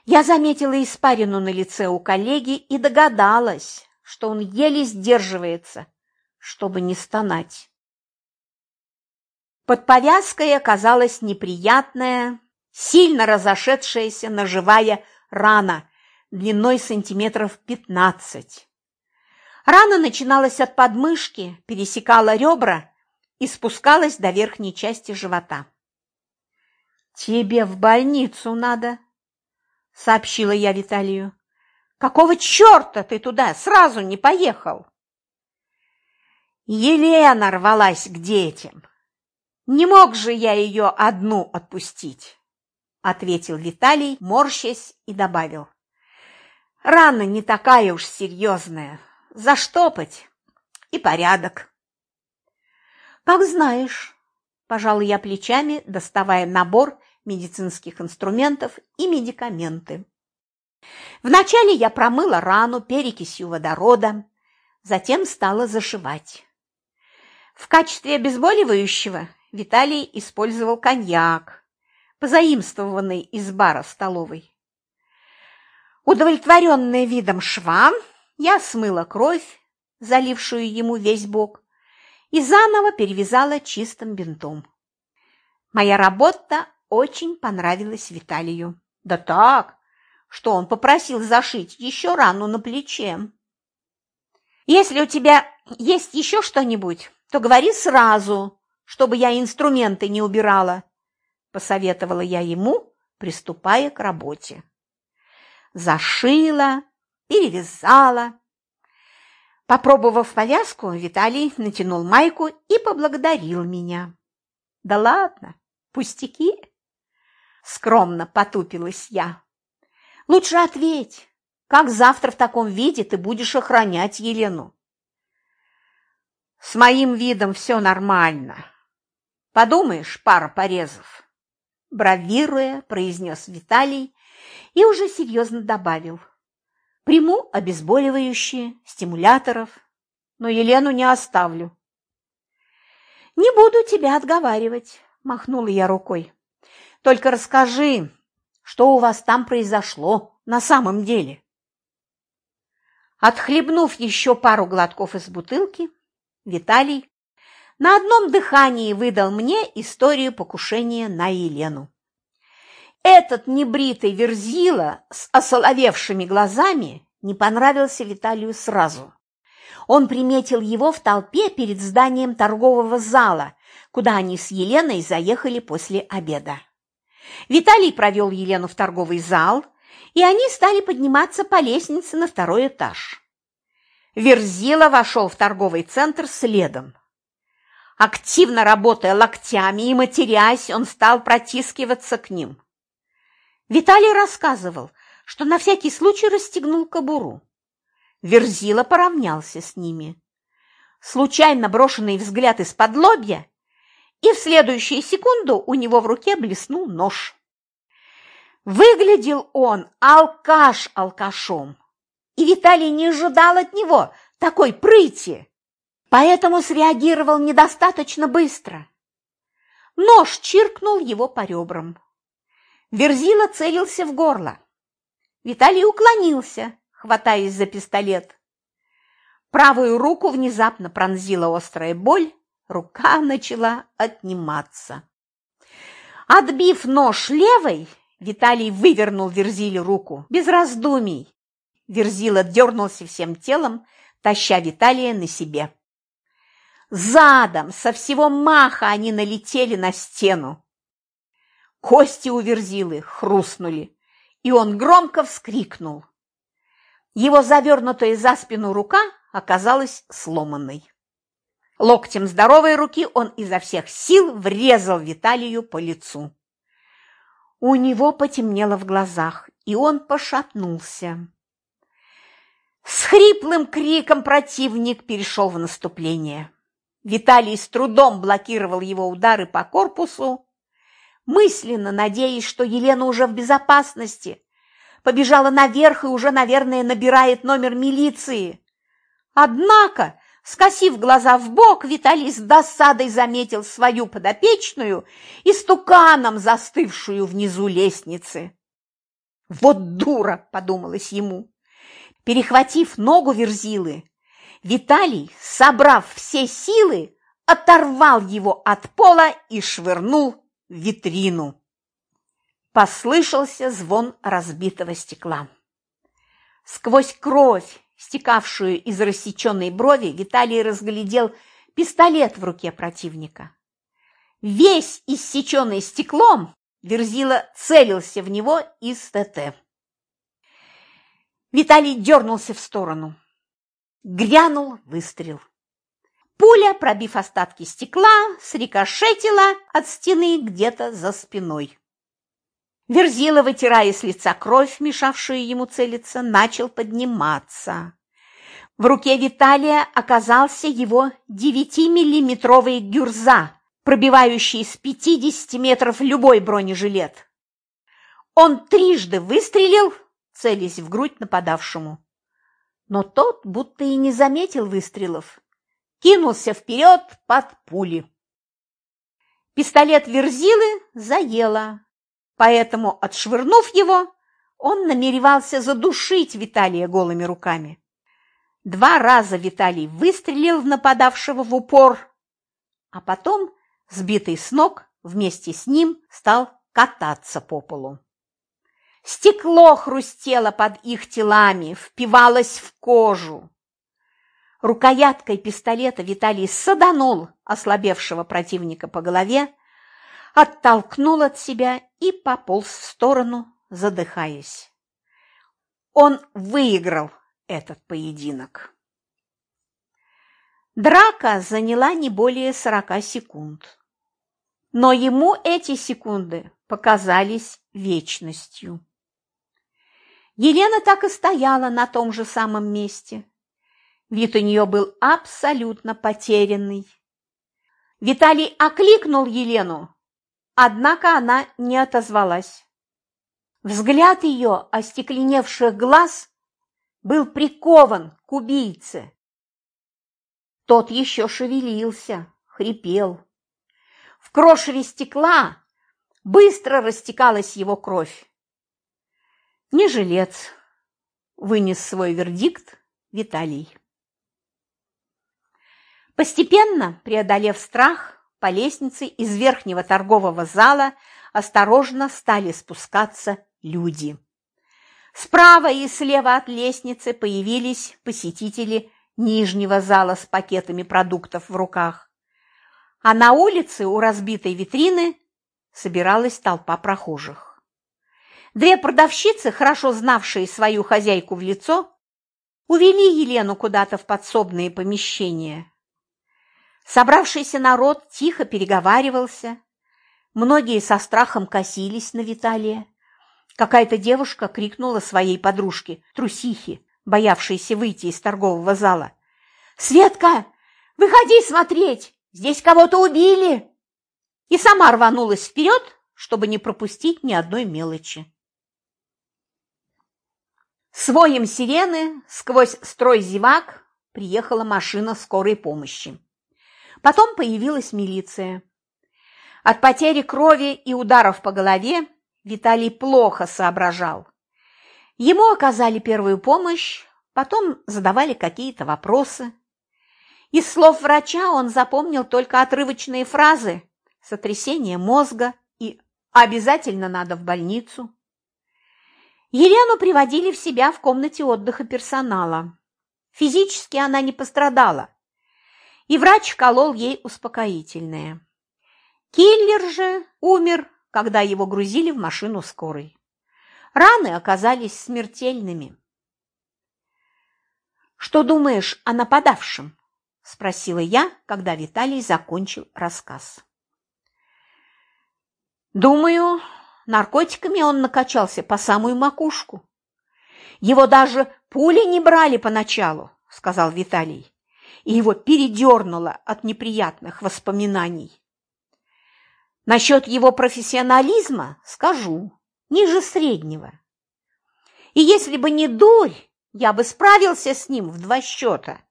Speaker 1: Я заметила испарину на лице у коллеги и догадалась, что он еле сдерживается, чтобы не стонать. Под повязкой оказалась неприятная, сильно разошедшаяся ножевая рана длиной сантиметров пятнадцать. Рана начиналась от подмышки, пересекала ребра и спускалась до верхней части живота. «Тебе в больницу надо», — сообщила я Виталию. «Какого черта ты туда сразу не поехал?» Елена рвалась к детям. Не мог же я ее одну отпустить. – ответил Виталий, морщась, и добавил. «Рана не такая уж серьезная. Заштопать и порядок». «Как знаешь», – пожал я плечами, доставая набор медицинских инструментов и медикаменты. Вначале я промыла рану перекисью водорода, затем стала зашивать. В качестве обезболивающего Виталий использовал коньяк, позаимствованный из бара столовой. Удовлетворенная видом шва, я смыла кровь, залившую ему весь бок, и заново перевязала чистым бинтом. Моя работа очень понравилась Виталию. Да так, что он попросил зашить еще рану на плече. «Если у тебя есть еще что-нибудь, то говори сразу, чтобы я инструменты не убирала», – посоветовала я ему, приступая к работе. Зашила, перевязала. Попробовав повязку, Виталий натянул майку и поблагодарил меня. «Да ладно, пустяки!» Скромно потупилась я. «Лучше ответь, как завтра в таком виде ты будешь охранять Елену?» «С моим видом все нормально. Подумаешь, пара порезов бравируя, произнес Виталий и уже серьезно добавил. Приму обезболивающие, стимуляторов, но Елену не оставлю. Не буду тебя отговаривать, махнула я рукой. Только расскажи, что у вас там произошло на самом деле. Отхлебнув еще пару глотков из бутылки, Виталий на одном дыхании выдал мне историю покушения на Елену. Этот небритый верзила с осоловевшими глазами не понравился Виталию сразу. Он приметил его в толпе перед зданием торгового зала, куда они с Еленой заехали после обеда. Виталий провел Елену в торговый зал, и они стали подниматься по лестнице на второй этаж. Верзила вошел в торговый центр следом. Активно работая локтями и матерясь, он стал протискиваться к ним. Виталий рассказывал, что на всякий случай расстегнул кобуру. Верзила поравнялся с ними. случайно брошенный взгляд из-под лобья, и в следующую секунду у него в руке блеснул нож. Выглядел он алкаш алкашом, и Виталий не ожидал от него такой прыти, поэтому среагировал недостаточно быстро. Нож чиркнул его по ребрам. Верзила целился в горло. Виталий уклонился, хватаясь за пистолет. Правую руку внезапно пронзила острая боль, рука начала отниматься. Отбив нож левой, Виталий вывернул Верзиле руку, без раздумий. Верзила дернулся всем телом, таща Виталия на себе. Задом, со всего маха они налетели на стену. Кости у Верзилы хрустнули, и он громко вскрикнул. Его завернутая за спину рука оказалась сломанной. Локтем здоровой руки он изо всех сил врезал Виталию по лицу. У него потемнело в глазах, и он пошатнулся. С хриплым криком противник перешел в наступление. Виталий с трудом блокировал его удары по корпусу, мысленно надеясь, что Елена уже в безопасности, побежала наверх и уже, наверное, набирает номер милиции. Однако Скосив глаза в бок, Виталий с досадой заметил свою подопечную и стуканом застывшую внизу лестницы. «Вот дура!» – подумалось ему. Перехватив ногу Верзилы, Виталий, собрав все силы, оторвал его от пола и швырнул в витрину. Послышался звон разбитого стекла. Сквозь кровь стекавшую из рассеченной брови, Виталий разглядел пистолет в руке противника. Весь иссеченный стеклом, Верзила целился в него из ТТ. Виталий дернулся в сторону. Грянул выстрел. Пуля, пробив остатки стекла, срикошетила от стены где-то за спиной. Верзила, вытирая с лица кровь, мешавшую ему целиться, начал подниматься. В руке Виталия оказался его девятимиллиметровый гюрза, пробивающий с 50 метров любой бронежилет. Он трижды выстрелил, целясь в грудь нападавшему. Но тот будто и не заметил выстрелов, кинулся вперед под пули. Пистолет Верзилы заело, Поэтому, отшвырнув его, он намеревался задушить Виталия голыми руками. Два раза Виталий выстрелил в нападавшего в упор, а потом, сбитый с ног, вместе с ним стал кататься по полу. Стекло хрустело под их телами, впивалось в кожу. Рукояткой пистолета Виталий саданул ослабевшего противника по голове, оттолкнул от себя и пополз в сторону, задыхаясь. Он выиграл этот поединок. Драка заняла не более сорока секунд. Но ему эти секунды показались вечностью. Елена так и стояла на том же самом месте. Вид у нее был абсолютно потерянный. Виталий окликнул Елену, Однако она не отозвалась. Взгляд ее остекленевших глаз был прикован к убийце. Тот еще шевелился, хрипел. В крошеве стекла быстро растекалась его кровь. Не жилец, вынес свой вердикт Виталий. Постепенно, преодолев страх, по лестнице из верхнего торгового зала осторожно стали спускаться люди. Справа и слева от лестницы появились посетители нижнего зала с пакетами продуктов в руках. А на улице у разбитой витрины собиралась толпа прохожих. Две продавщицы, хорошо знавшие свою хозяйку в лицо, увели Елену куда-то в подсобные помещения. Собравшийся народ тихо переговаривался. Многие со страхом косились на Виталия. Какая-то девушка крикнула своей подружке, трусихе, боявшейся выйти из торгового зала. «Светка, Выходи смотреть, здесь кого-то убили!» И сама рванулась вперед, чтобы не пропустить ни одной мелочи. Своем сирены сквозь строй зевак приехала машина скорой помощи. Потом появилась милиция. От потери крови и ударов по голове Виталий плохо соображал. Ему оказали первую помощь, потом задавали какие-то вопросы. Из слов врача он запомнил только отрывочные фразы «сотрясение мозга» и «обязательно надо в больницу». Елену приводили в себя в комнате отдыха персонала. Физически она не пострадала, и врач колол ей успокоительное. Киллер же умер, когда его грузили в машину скорой. Раны оказались смертельными. «Что думаешь о нападавшем?» – спросила я, когда Виталий закончил рассказ. «Думаю, наркотиками он накачался по самую макушку. Его даже пули не брали поначалу», – сказал Виталий, и его передернуло от неприятных воспоминаний. Насчет его профессионализма скажу ниже среднего. И если бы не дурь, я бы справился с ним в два счета.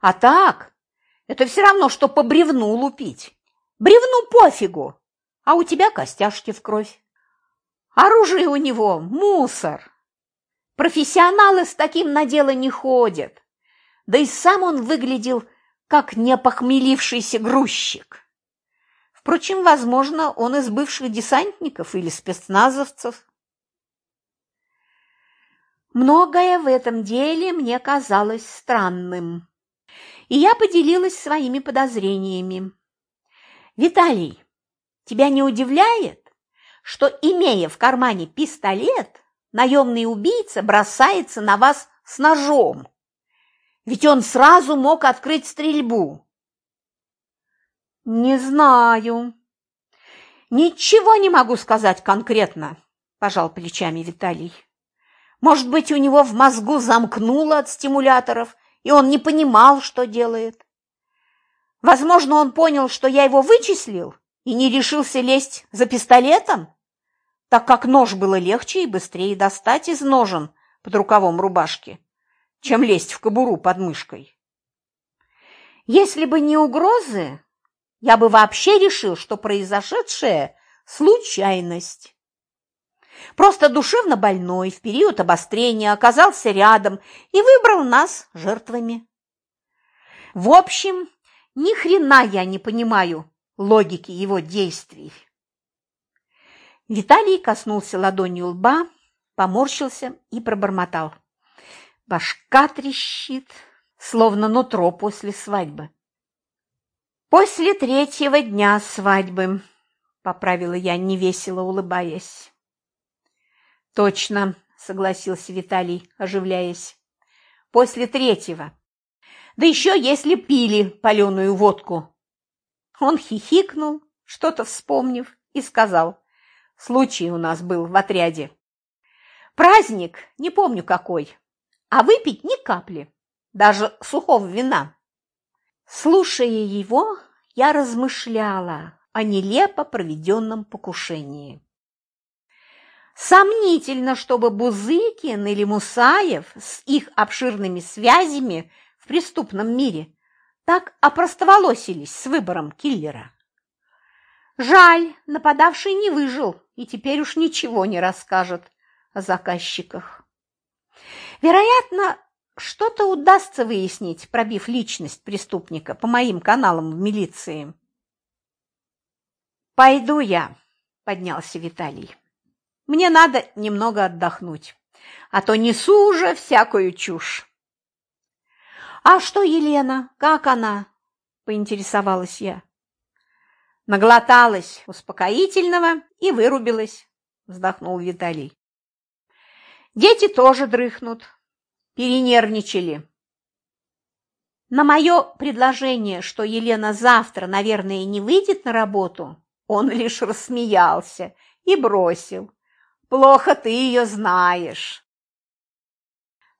Speaker 1: А так, это все равно, что по бревну лупить. Бревну пофигу, а у тебя костяшки в кровь. Оружие у него – мусор. Профессионалы с таким на дело не ходят. Да и сам он выглядел, как непохмелившийся грузчик. Впрочем, возможно, он из бывших десантников или спецназовцев. Многое в этом деле мне казалось странным, и я поделилась своими подозрениями. «Виталий, тебя не удивляет, что, имея в кармане пистолет, наемный убийца бросается на вас с ножом? Ведь он сразу мог открыть стрельбу». «Не знаю». «Ничего не могу сказать конкретно», – пожал плечами Виталий. «Может быть, у него в мозгу замкнуло от стимуляторов, и он не понимал, что делает. Возможно, он понял, что я его вычислил и не решился лезть за пистолетом, так как нож было легче и быстрее достать из ножен под рукавом рубашки, чем лезть в кобуру под мышкой. Если бы не угрозы, я бы вообще решил, что произошедшее – случайность. Просто душевно больной в период обострения оказался рядом и выбрал нас жертвами. В общем, ни хрена я не понимаю логики его действий. Виталий коснулся ладонью лба, поморщился и пробормотал. Башка трещит, словно нутро после свадьбы. «После третьего дня свадьбы», – поправила я, невесело улыбаясь. «Точно», – согласился Виталий, оживляясь. «После третьего. Да еще если пили паленую водку». Он хихикнул, что-то вспомнив, и сказал. Случай у нас был в отряде. Праздник, не помню какой, а выпить ни капли, даже сухого вина. Слушая его, я размышляла о нелепо проведенном покушении. Сомнительно, чтобы Бузыкин или Мусаев с их обширными связями в преступном мире так опростоволосились с выбором киллера. Жаль, нападавший не выжил и теперь уж ничего не расскажет о заказчиках. Вероятно, что-то удастся выяснить, пробив личность преступника по моим каналам в милиции. «Пойду я», – поднялся Виталий. «Мне надо немного отдохнуть, а то несу уже всякую чушь». «А что Елена? Как она?» – поинтересовалась я. Наглоталась успокоительного и вырубилась, вздохнул Виталий. Дети тоже дрыхнут, перенервничали. На мое предложение, что Елена завтра, наверное, не выйдет на работу, он лишь рассмеялся и бросил. «Плохо ты ее знаешь».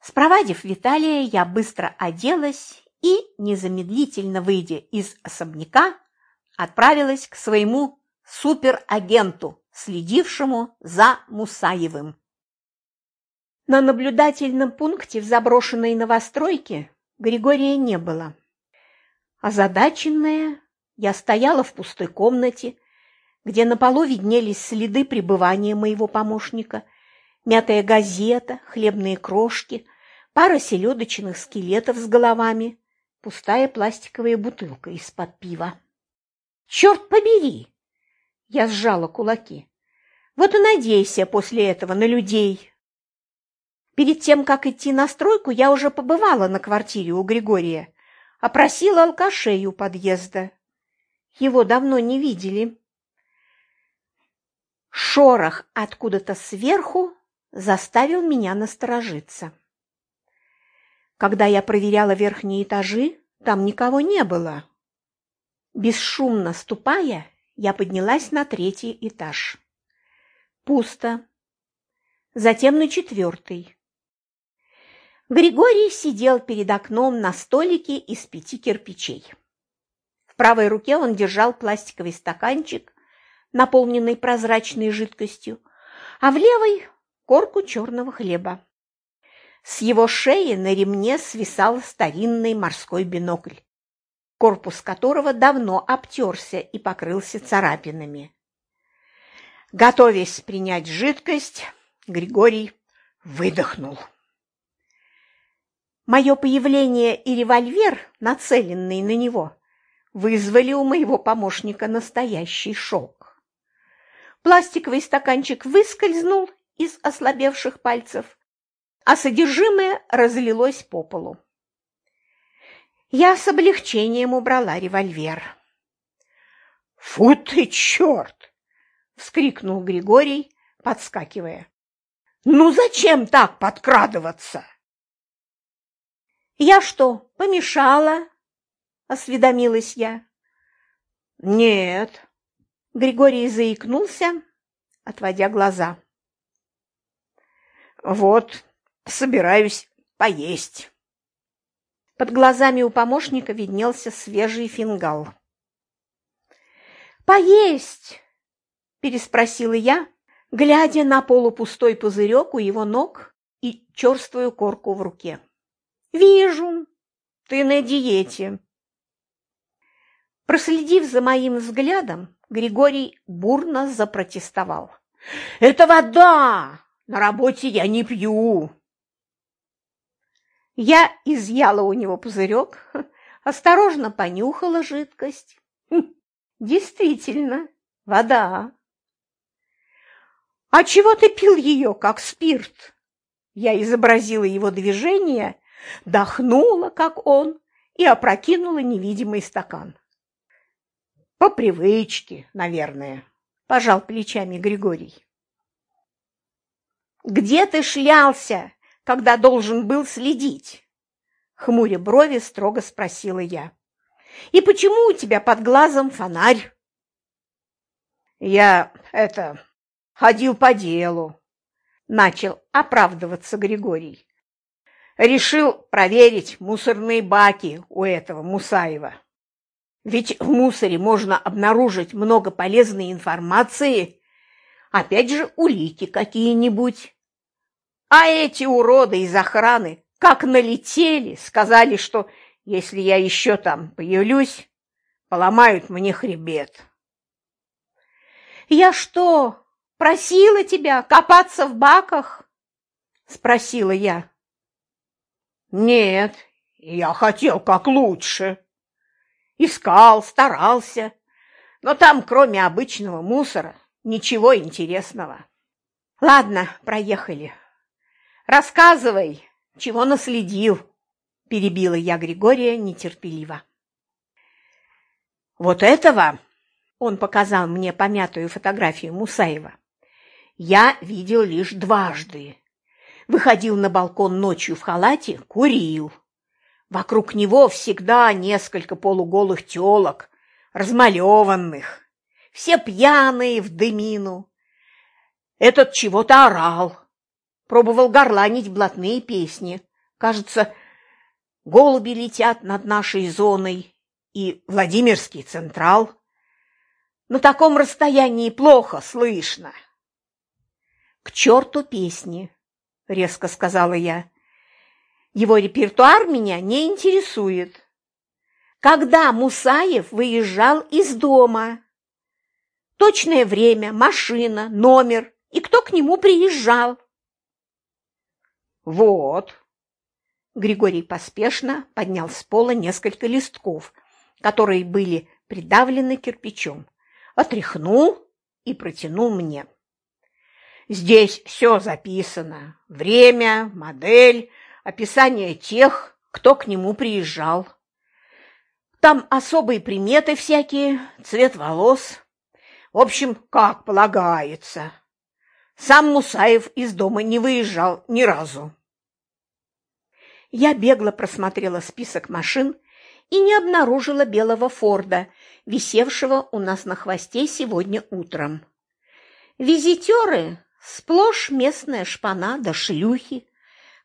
Speaker 1: Спровадив Виталия, я быстро оделась и, незамедлительно выйдя из особняка, отправилась к своему суперагенту, следившему за Мусаевым. На наблюдательном пункте в заброшенной новостройке Григория не было. Озадаченная, я стояла в пустой комнате, где на полу виднелись следы пребывания моего помощника, мятая газета, хлебные крошки, пара селедочных скелетов с головами, пустая пластиковая бутылка из-под пива. «Черт побери!» Я сжала кулаки. «Вот и надейся после этого на людей!» Перед тем, как идти на стройку, я уже побывала на квартире у Григория, опросила алкашей у подъезда. Его давно не видели. Шорох откуда-то сверху заставил меня насторожиться. Когда я проверяла верхние этажи, там никого не было. Бесшумно ступая, я поднялась на третий этаж. Пусто. Затем на четвертый. Григорий сидел перед окном на столике из пяти кирпичей. В правой руке он держал пластиковый стаканчик, наполненный прозрачной жидкостью, а в левой – корку черного хлеба. С его шеи на ремне свисал старинный морской бинокль, корпус которого давно обтерся и покрылся царапинами. Готовясь принять жидкость, Григорий выдохнул. Мое появление и револьвер, нацеленный на него, вызвали у моего помощника настоящий шок. Пластиковый стаканчик выскользнул из ослабевших пальцев, а содержимое разлилось по полу. Я с облегчением убрала револьвер. «Фу ты, черт!» – вскрикнул Григорий, подскакивая. «Ну зачем так подкрадываться?» «Я что, помешала?» – осведомилась я. «Нет», – Григорий заикнулся, отводя глаза. «Вот, собираюсь поесть». Под глазами у помощника виднелся свежий фингал. «Поесть!» – переспросила я, глядя на полупустой пузырек у его ног и черствую корку в руке. «Вижу, ты на диете». Проследив за моим взглядом, Григорий бурно запротестовал. «Это вода! На работе я не пью!» Я изъяла у него пузырек, осторожно понюхала жидкость. Хм, действительно, вода. «А чего ты пил ее, как спирт?» Я изобразила его движение дохнула, как он, и опрокинула невидимый стакан. По привычке, наверное, пожал плечами Григорий. Где ты шлялся, когда должен был следить? Хмуря брови, строго спросила я. И почему у тебя под глазом фонарь? Я, это, ходил по делу, начал оправдываться Григорий. Решил проверить мусорные баки у этого Мусаева. Ведь в мусоре можно обнаружить много полезной информации, опять же улики какие-нибудь. А эти уроды из охраны как налетели, сказали, что если я еще там появлюсь, поломают мне хребет. «Я что, просила тебя копаться в баках?» – спросила я. Нет, я хотел как лучше. Искал, старался, но там, кроме обычного мусора, ничего интересного. Ладно, проехали. Рассказывай, чего наследил, перебила я Григория нетерпеливо. Вот этого, он показал мне помятую фотографию Мусаева, я видел лишь дважды выходил на балкон ночью в халате, курил. Вокруг него всегда несколько полуголых телок, размалеванных, все пьяные в дымину. Этот чего-то орал, пробовал горланить блатные песни. Кажется, голуби летят над нашей зоной и Владимирский Централ. На таком расстоянии плохо слышно. К черту песни, резко сказала я. Его репертуар меня не интересует. Когда Мусаев выезжал из дома? Точное время, машина, номер и кто к нему приезжал. Вот. Григорий поспешно поднял с пола несколько листков, которые были придавлены кирпичом, отряхнул и протянул мне. Здесь все записано. Время, модель, описание тех, кто к нему приезжал. Там особые приметы всякие, цвет волос. В общем, как полагается. Сам Мусаев из дома не выезжал ни разу. Я бегло просмотрела список машин и не обнаружила белого Форда, висевшего у нас на хвосте сегодня утром. Визитеры – сплошь местная шпана да шлюхи,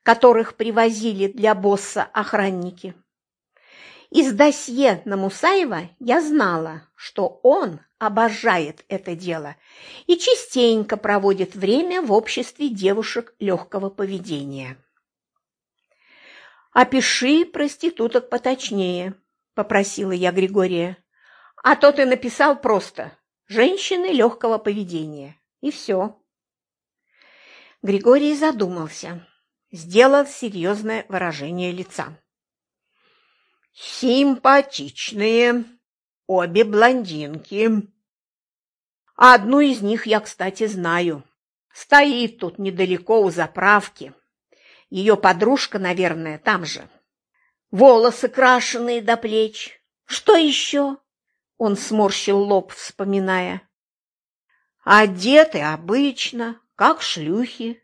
Speaker 1: которых привозили для босса охранники. Из досье на Мусаева я знала, что он обожает это дело и частенько проводит время в обществе девушек легкого поведения. «Опиши проституток поточнее», – попросила я Григория. «А то ты написал просто «женщины легкого поведения» и все». Григорий задумался, сделал серьезное выражение лица. «Симпатичные, обе блондинки. Одну из них я, кстати, знаю. Стоит тут недалеко у заправки. Ее подружка, наверное, там же. Волосы крашеные до плеч. Что еще? Он сморщил лоб, вспоминая. Одеты обычно, как шлюхи.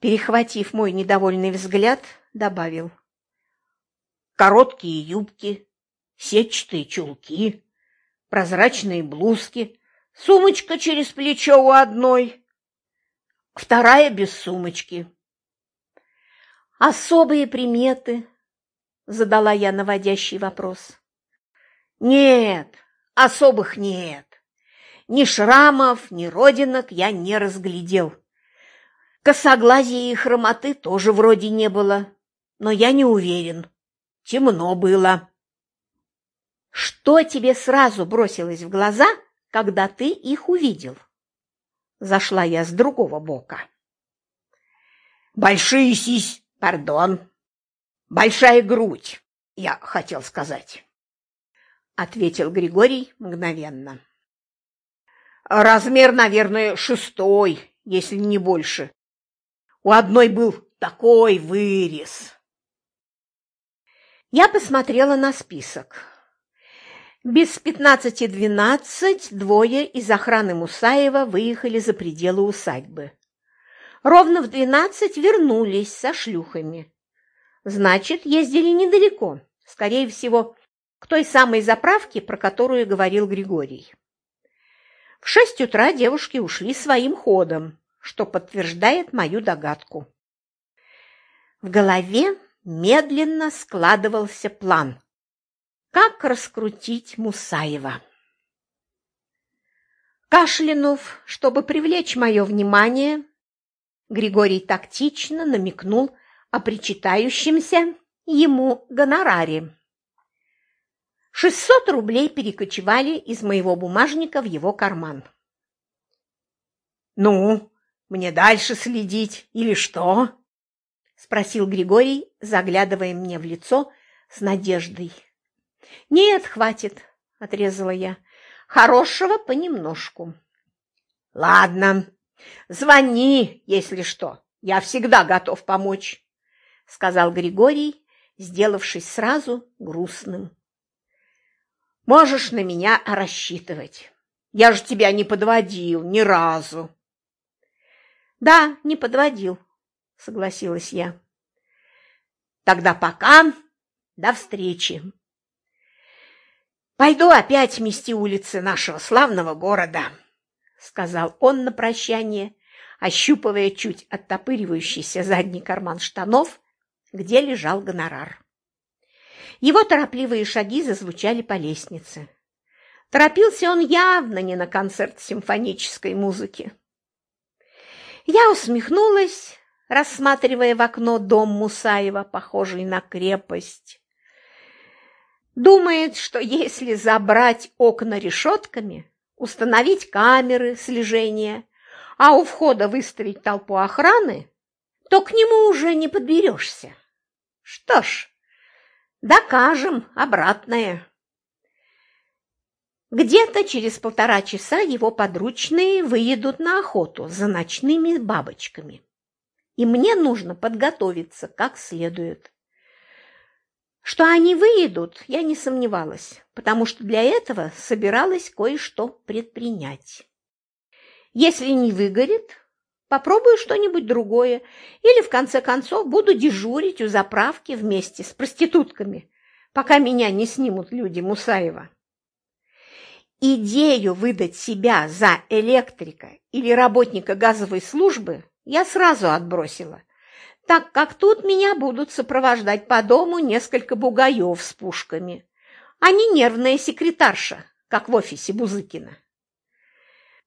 Speaker 1: Перехватив мой недовольный взгляд, добавил. Короткие юбки, сетчатые чулки, прозрачные блузки, сумочка через плечо у одной, вторая без сумочки. Особые приметы? Задала я наводящий вопрос. Нет, особых нет. Ни шрамов, ни родинок я не разглядел. Косоглазия и хромоты тоже вроде не было, но я не уверен. Темно было. Что тебе сразу бросилось в глаза, когда ты их увидел? Зашла я с другого бока. Большие сись Пардон. Большая грудь, я хотел сказать, ответил Григорий мгновенно. Размер, наверное, шестой, если не больше. У одной был такой вырез. Я посмотрела на список. Без пятнадцати двенадцать двое из охраны Мусаева выехали за пределы усадьбы. Ровно в двенадцать вернулись со шлюхами. Значит, ездили недалеко, скорее всего, к той самой заправке, про которую говорил Григорий. В шесть утра девушки ушли своим ходом, что подтверждает мою догадку. В голове медленно складывался план. Как раскрутить Мусаева? Кашлянув, чтобы привлечь мое внимание, Григорий тактично намекнул о причитающемся ему гонораре. Шестьсот рублей перекочевали из моего бумажника в его карман. «Ну, мне дальше следить или что?» – спросил Григорий, заглядывая мне в лицо с надеждой. «Нет, хватит», – отрезала я. «Хорошего понемножку». «Ладно», Звони, если что, я всегда готов помочь, сказал Григорий, сделавшись сразу грустным. Можешь на меня рассчитывать. Я же тебя не подводил ни разу. Да, не подводил, согласилась я. Тогда пока, до встречи. Пойду опять мести улицы нашего славного города сказал он на прощание, ощупывая чуть оттопыривающийся задний карман штанов где лежал гонорар. Его торопливые шаги зазвучали по лестнице. Торопился он явно не на концерт симфонической музыки. Я усмехнулась, рассматривая в окно дом Мусаева, похожий на крепость. Думает, что если забрать окна решетками, установить камеры слежения, а у входа выставить толпу охраны, то к нему уже не подберешься. Что ж, докажем обратное. Где-то через полтора часа его подручные выедут на охоту за ночными бабочками. И мне нужно подготовиться как следует. Что они выедут, я не сомневалась, потому что для этого собиралась кое-что предпринять. Если не выгорит, попробую что-нибудь другое или, в конце концов, буду дежурить у заправки вместе с проститутками, пока меня не снимут люди Мусаева. Идею выдать себя за электрика или работника газовой службы я сразу отбросила, так как тут меня будут сопровождать по дому несколько бугаев с пушками, а не нервная секретарша, как в офисе Бузыкина.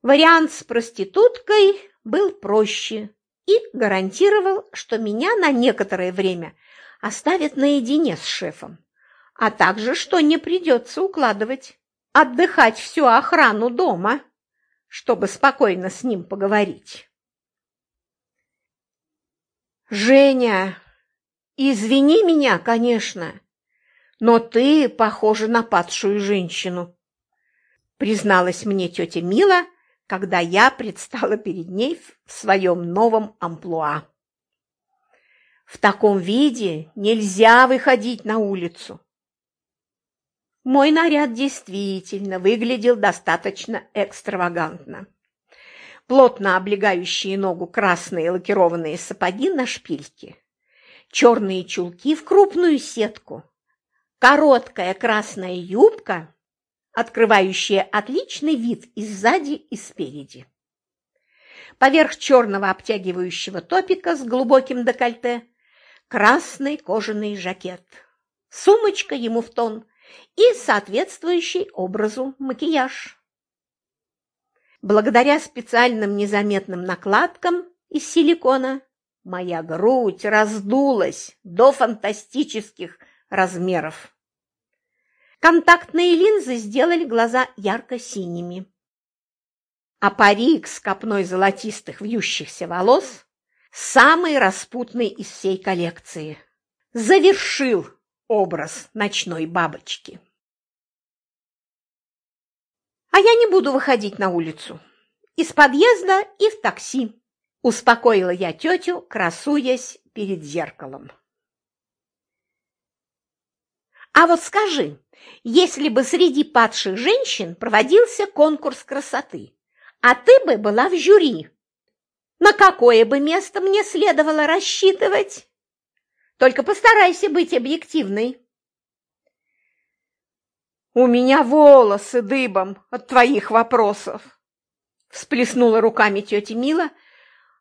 Speaker 1: Вариант с проституткой был проще и гарантировал, что меня на некоторое время оставят наедине с шефом, а также что не придется укладывать отдыхать всю охрану дома, чтобы спокойно с ним поговорить. «Женя, извини меня, конечно, но ты похожа на падшую женщину», призналась мне тетя Мила, когда я предстала перед ней в своем новом амплуа. В таком виде нельзя выходить на улицу. Мой наряд действительно выглядел достаточно экстравагантно. Плотно облегающие ногу красные лакированные сапоги на шпильке, черные чулки в крупную сетку, короткая красная юбка, открывающая отличный вид и сзади, и спереди. Поверх черного обтягивающего топика с глубоким декольте красный кожаный жакет. Сумочка ему в тон – и соответствующий образу макияж. Благодаря специальным незаметным накладкам из силикона моя грудь раздулась до фантастических размеров. Контактные линзы сделали глаза ярко-синими. А парик с копной золотистых вьющихся волос, самый распутный из всей коллекции, завершил образ ночной бабочки. А я не буду выходить на улицу. Из подъезда и в такси. Успокоила я тетю, красуясь перед зеркалом. А вот скажи, если бы среди падших женщин проводился конкурс красоты, а ты бы была в жюри, на какое бы место мне следовало рассчитывать? Только постарайся быть объективной. У меня волосы дыбом от твоих вопросов, всплеснула руками тетя Мила,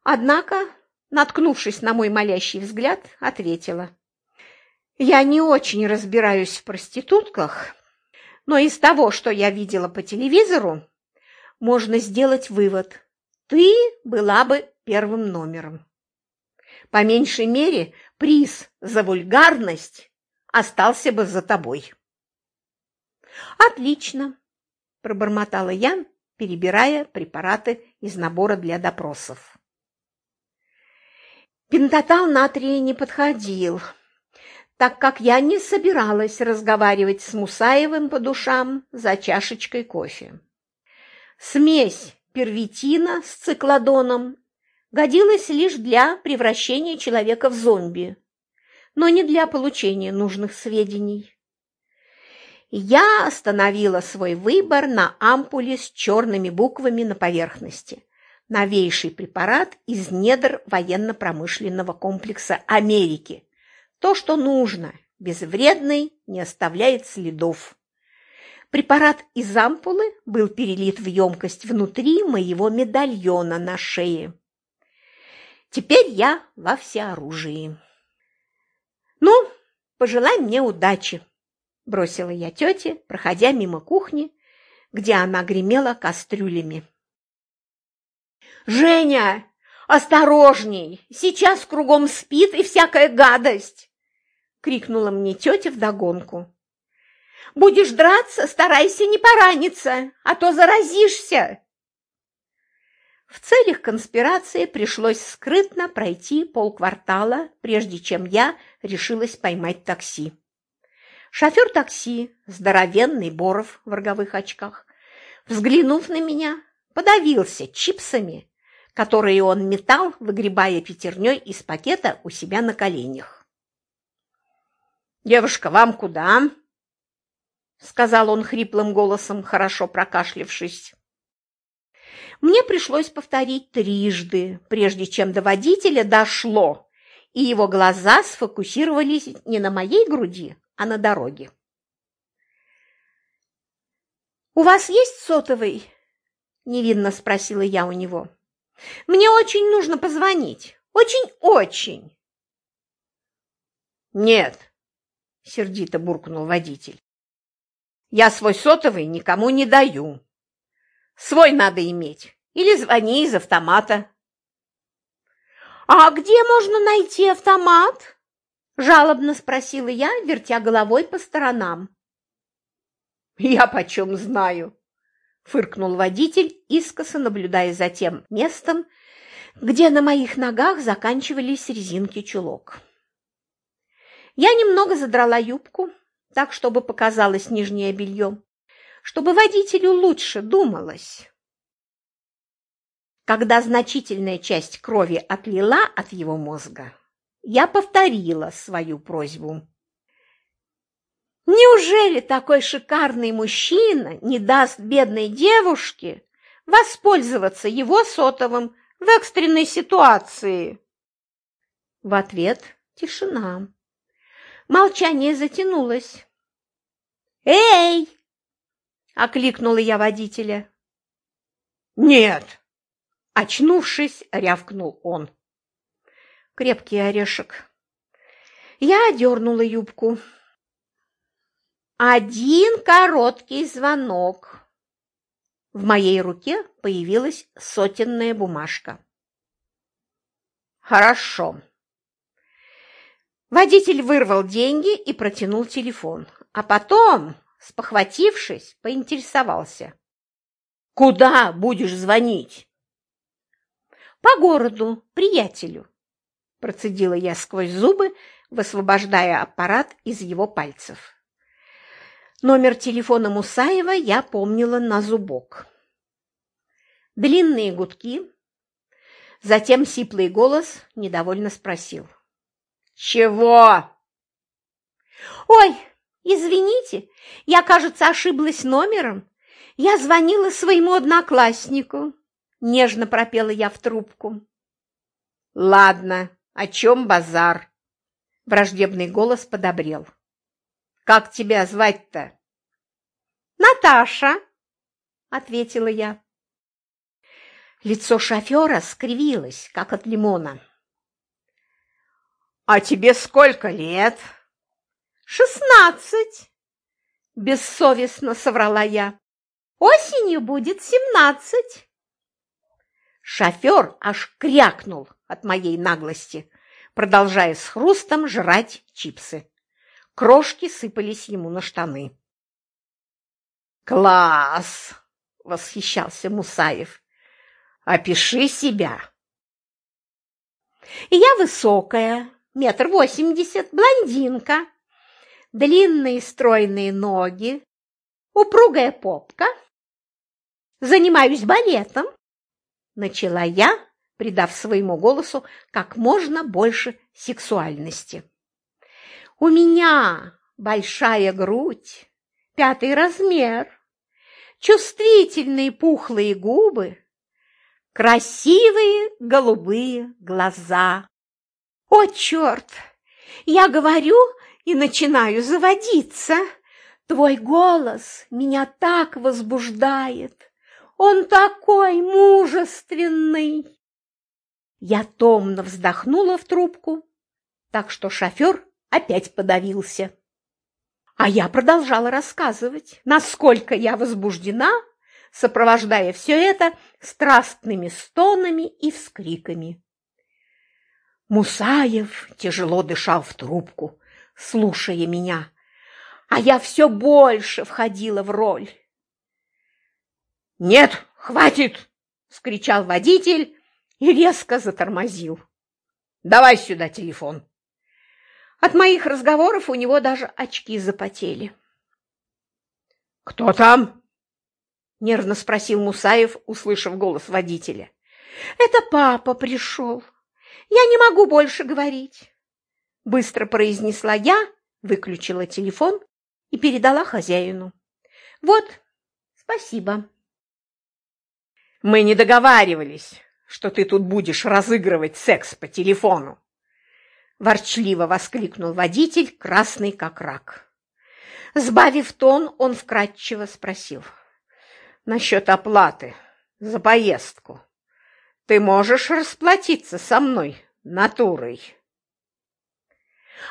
Speaker 1: однако, наткнувшись на мой молящий взгляд, ответила. Я не очень разбираюсь в проститутках, но из того, что я видела по телевизору, можно сделать вывод. Ты была бы первым номером. По меньшей мере, приз за вульгарность остался бы за тобой. Отлично, пробормотала я, перебирая препараты из набора для допросов. Пентатал натрия не подходил, так как я не собиралась разговаривать с Мусаевым по душам за чашечкой кофе. Смесь первитина с циклодоном годилась лишь для превращения человека в зомби, но не для получения нужных сведений. Я остановила свой выбор на ампуле с черными буквами на поверхности. Новейший препарат из недр военно-промышленного комплекса Америки. То, что нужно, безвредный, не оставляет следов. Препарат из ампулы был перелит в емкость внутри моего медальона на шее. Теперь я во всеоружии. Ну, пожелай мне удачи, бросила я тете, проходя мимо кухни, где она гремела кастрюлями. «Женя, осторожней! Сейчас кругом спит и всякая гадость!» — крикнула мне тетя вдогонку. «Будешь драться, старайся не пораниться, а то заразишься!» В целях конспирации пришлось скрытно пройти полквартала, прежде чем я решилась поймать такси. Шофер такси, здоровенный Боров в роговых очках, взглянув на меня, подавился чипсами, которые он метал, выгребая пятерней из пакета у себя на коленях. «Девушка, вам куда?» — сказал он хриплым голосом, хорошо прокашлившись. Мне пришлось повторить трижды, прежде чем до водителя дошло, и его глаза сфокусировались не на моей груди, а на дороге. «У вас есть сотовый?» – невинно спросила я у него. «Мне очень нужно позвонить. Очень-очень!»
Speaker 2: «Нет!» – сердито буркнул водитель. «Я свой сотовый никому не даю. Свой надо иметь. Или звони из автомата.
Speaker 1: «А где можно найти автомат?» – жалобно спросила я, вертя головой по сторонам.
Speaker 2: «Я почем знаю?» – фыркнул водитель, искоса наблюдая за тем местом, где на моих ногах заканчивались резинки чулок.
Speaker 1: Я немного задрала юбку, так, чтобы показалось нижнее белье, чтобы водителю лучше думалось. Когда значительная часть крови отлила от его мозга, я повторила свою просьбу. Неужели такой шикарный мужчина не даст бедной девушке воспользоваться его сотовым в экстренной ситуации? В ответ тишина. Молчание затянулось. «Эй!» – окликнула я водителя.
Speaker 2: «Нет!» – очнувшись, рявкнул он.
Speaker 1: Крепкий орешек. Я одернула юбку. Один короткий звонок. В моей руке появилась сотенная бумажка.
Speaker 2: Хорошо.
Speaker 1: Водитель вырвал деньги и протянул телефон, а потом спохватившись, поинтересовался.
Speaker 2: «Куда будешь звонить?»
Speaker 1: «По городу, приятелю», – процедила я сквозь зубы, высвобождая аппарат из его пальцев. Номер телефона Мусаева я помнила на зубок. Длинные гудки, затем сиплый голос недовольно спросил.
Speaker 2: «Чего?»
Speaker 1: «Ой, «Извините, я, кажется, ошиблась номером. Я звонила своему однокласснику», – нежно пропела я в трубку.
Speaker 2: «Ладно, о чем базар?» – враждебный голос подобрел. «Как тебя звать-то?»
Speaker 1: «Наташа», – ответила я. Лицо шофера скривилось, как от лимона.
Speaker 2: «А тебе сколько лет?»
Speaker 1: «Шестнадцать!» – бессовестно соврала я. «Осенью будет семнадцать!» Шофер аж крякнул от моей наглости, продолжая с хрустом жрать чипсы. Крошки сыпались ему на штаны.
Speaker 2: «Класс!» – восхищался Мусаев. «Опиши себя!»
Speaker 1: «Я высокая, метр восемьдесят, блондинка, длинные стройные ноги, упругая попка. Занимаюсь балетом, начала я, придав своему голосу как можно больше сексуальности. У меня большая грудь, пятый размер, чувствительные пухлые губы, красивые голубые глаза. О, черт! Я говорю, и начинаю заводиться. Твой голос меня так возбуждает. Он такой мужественный. Я томно вздохнула в трубку, так что шофер опять подавился. А я продолжала рассказывать, насколько я возбуждена, сопровождая все это страстными стонами и вскриками. Мусаев тяжело дышал в трубку, слушая меня, а я все больше входила в роль. «Нет, хватит!» – скричал водитель и резко затормозил. «Давай сюда телефон!» От моих разговоров у него даже очки запотели. «Кто там?» – нервно спросил Мусаев, услышав голос водителя. «Это папа пришел. Я не могу больше говорить!» Быстро произнесла я, выключила телефон и передала хозяину. «Вот, спасибо». «Мы не договаривались, что ты тут будешь разыгрывать секс по телефону!» Ворчливо воскликнул водитель, красный как рак. Сбавив тон, он вкратчиво спросил. «Насчет оплаты за поездку. Ты можешь расплатиться со мной натурой?»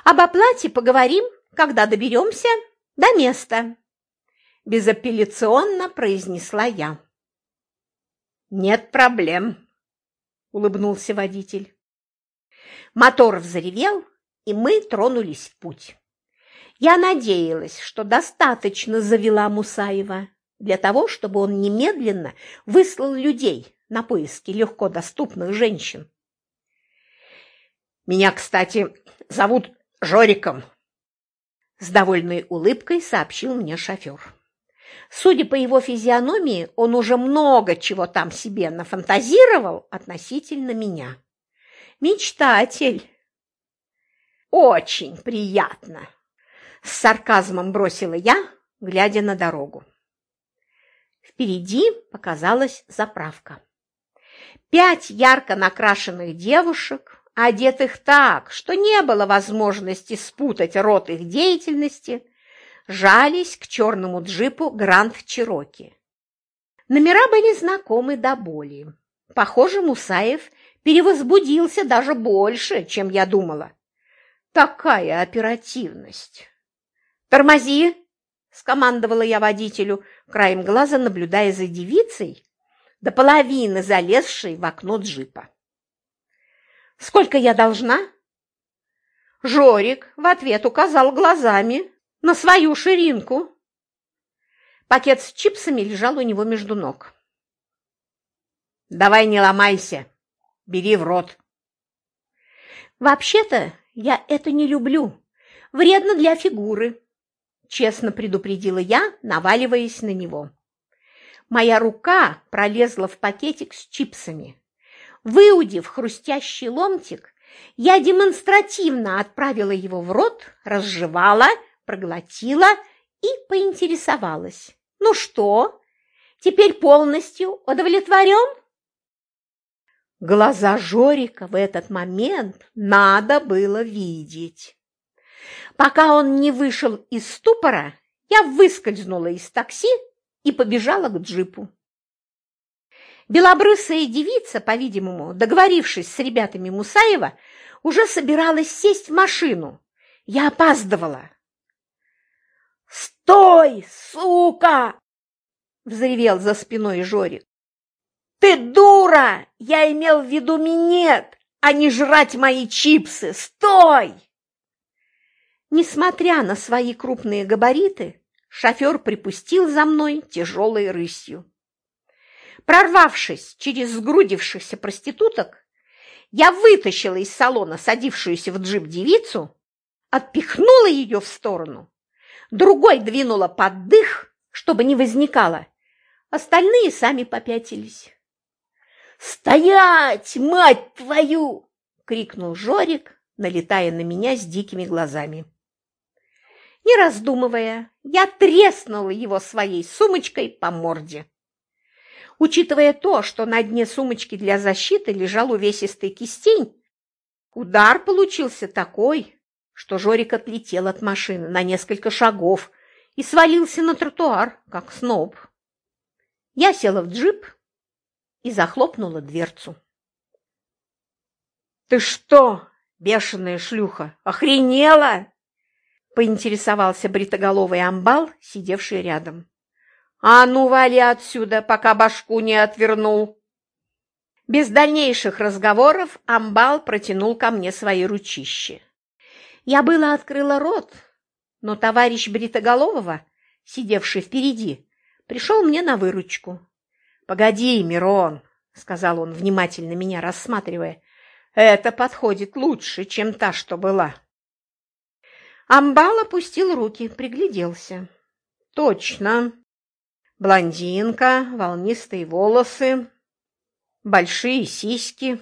Speaker 1: «Об оплате поговорим, когда доберемся до места», – безапелляционно произнесла я. «Нет проблем», – улыбнулся водитель. Мотор взревел, и мы тронулись в путь. Я надеялась, что достаточно завела Мусаева для того, чтобы он немедленно выслал людей на поиски легко доступных женщин. «Меня, кстати, зовут Жориком», – с довольной улыбкой сообщил мне шофер. Судя по его физиономии, он уже много чего там себе нафантазировал относительно меня. Мечтатель. Очень приятно, с сарказмом бросила я, глядя на дорогу. Впереди показалась заправка. Пять ярко накрашенных девушек, одетых так, что не было возможности спутать рот их деятельности, жались к черному джипу Гранд Чироки. Номера были знакомы до боли. Похоже, Мусаев перевозбудился даже больше, чем я думала. Такая оперативность! «Тормози!» – скомандовала я водителю, краем глаза наблюдая за девицей, до половины залезшей в окно джипа. «Сколько я должна?» Жорик в ответ указал глазами на свою ширинку. Пакет с чипсами лежал у него между ног. «Давай не ломайся, бери в рот». «Вообще-то я это не люблю. Вредно для фигуры», – честно предупредила я, наваливаясь на него. Моя рука пролезла в пакетик с чипсами. Выудив хрустящий ломтик, я демонстративно отправила его в рот, разжевала – проглотила и поинтересовалась. «Ну что, теперь полностью удовлетворен?» Глаза Жорика в этот момент надо было видеть. Пока он не вышел из ступора, я выскользнула из такси и побежала к джипу. Белобрысая девица, по-видимому, договорившись с ребятами Мусаева, уже собиралась сесть в машину. Я опаздывала. «Стой, сука!» – взревел за спиной Жорик. «Ты дура! Я имел в виду минет, а не жрать мои чипсы! Стой!» Несмотря на свои крупные габариты, шофер припустил за мной тяжелой рысью. Прорвавшись через сгрудившихся проституток, я вытащила из салона садившуюся в джип девицу, отпихнула ее в сторону другой двинула под дых, чтобы не возникало. Остальные сами попятились. «Стоять, мать твою!» – крикнул Жорик, налетая на меня с дикими глазами. Не раздумывая, я треснула его своей сумочкой по морде. Учитывая то, что на дне сумочки для защиты лежал увесистый кистень, удар получился такой, что Жорик отлетел от машины на несколько шагов и свалился на тротуар, как сноб. Я села в джип и захлопнула дверцу. «Ты что,
Speaker 2: бешеная шлюха, охренела!» Поинтересовался бритоголовый амбал, сидевший рядом. «А ну, вали отсюда, пока башку не отвернул!» Без дальнейших разговоров амбал протянул ко мне свои ручищи. Я было открыла рот, но товарищ Бритоголового, сидевший впереди, пришел мне на выручку. «Погоди, Мирон!» — сказал он, внимательно меня рассматривая. «Это подходит лучше, чем та, что была». Амбал опустил руки, пригляделся. «Точно. Блондинка, волнистые волосы, большие сиськи.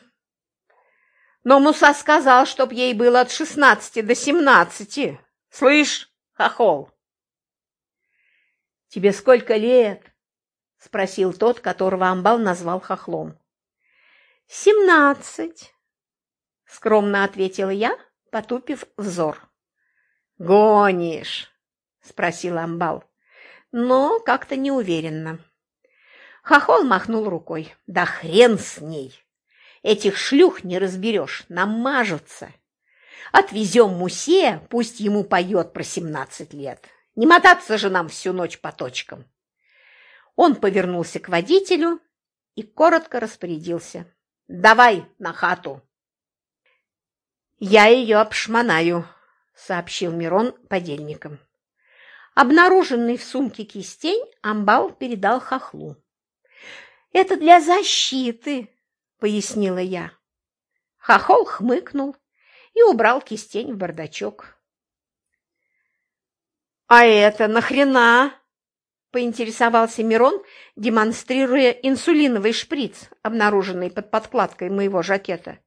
Speaker 2: Но Муса сказал, чтоб ей было от шестнадцати до семнадцати. Слышь, хохол!» «Тебе сколько лет?» – спросил тот, которого Амбал назвал хохлом.
Speaker 1: «Семнадцать», –
Speaker 2: скромно ответила я, потупив взор.
Speaker 1: «Гонишь?» – спросил Амбал, но как-то неуверенно. Хохол махнул рукой. «Да хрен с ней! Этих шлюх не разберешь, намажутся. Отвезем Мусе, пусть ему поет про семнадцать лет. Не мотаться же нам всю ночь по точкам!» Он повернулся к водителю и коротко распорядился. «Давай на хату!» «Я ее обшмонаю», сообщил Мирон подельникам. Обнаруженный в сумке кистень амбал передал хохлу. «Это для защиты», — пояснила я. Хохол хмыкнул и убрал кистень в бардачок. «А это нахрена?» – поинтересовался Мирон, демонстрируя инсулиновый шприц, обнаруженный под подкладкой моего жакета.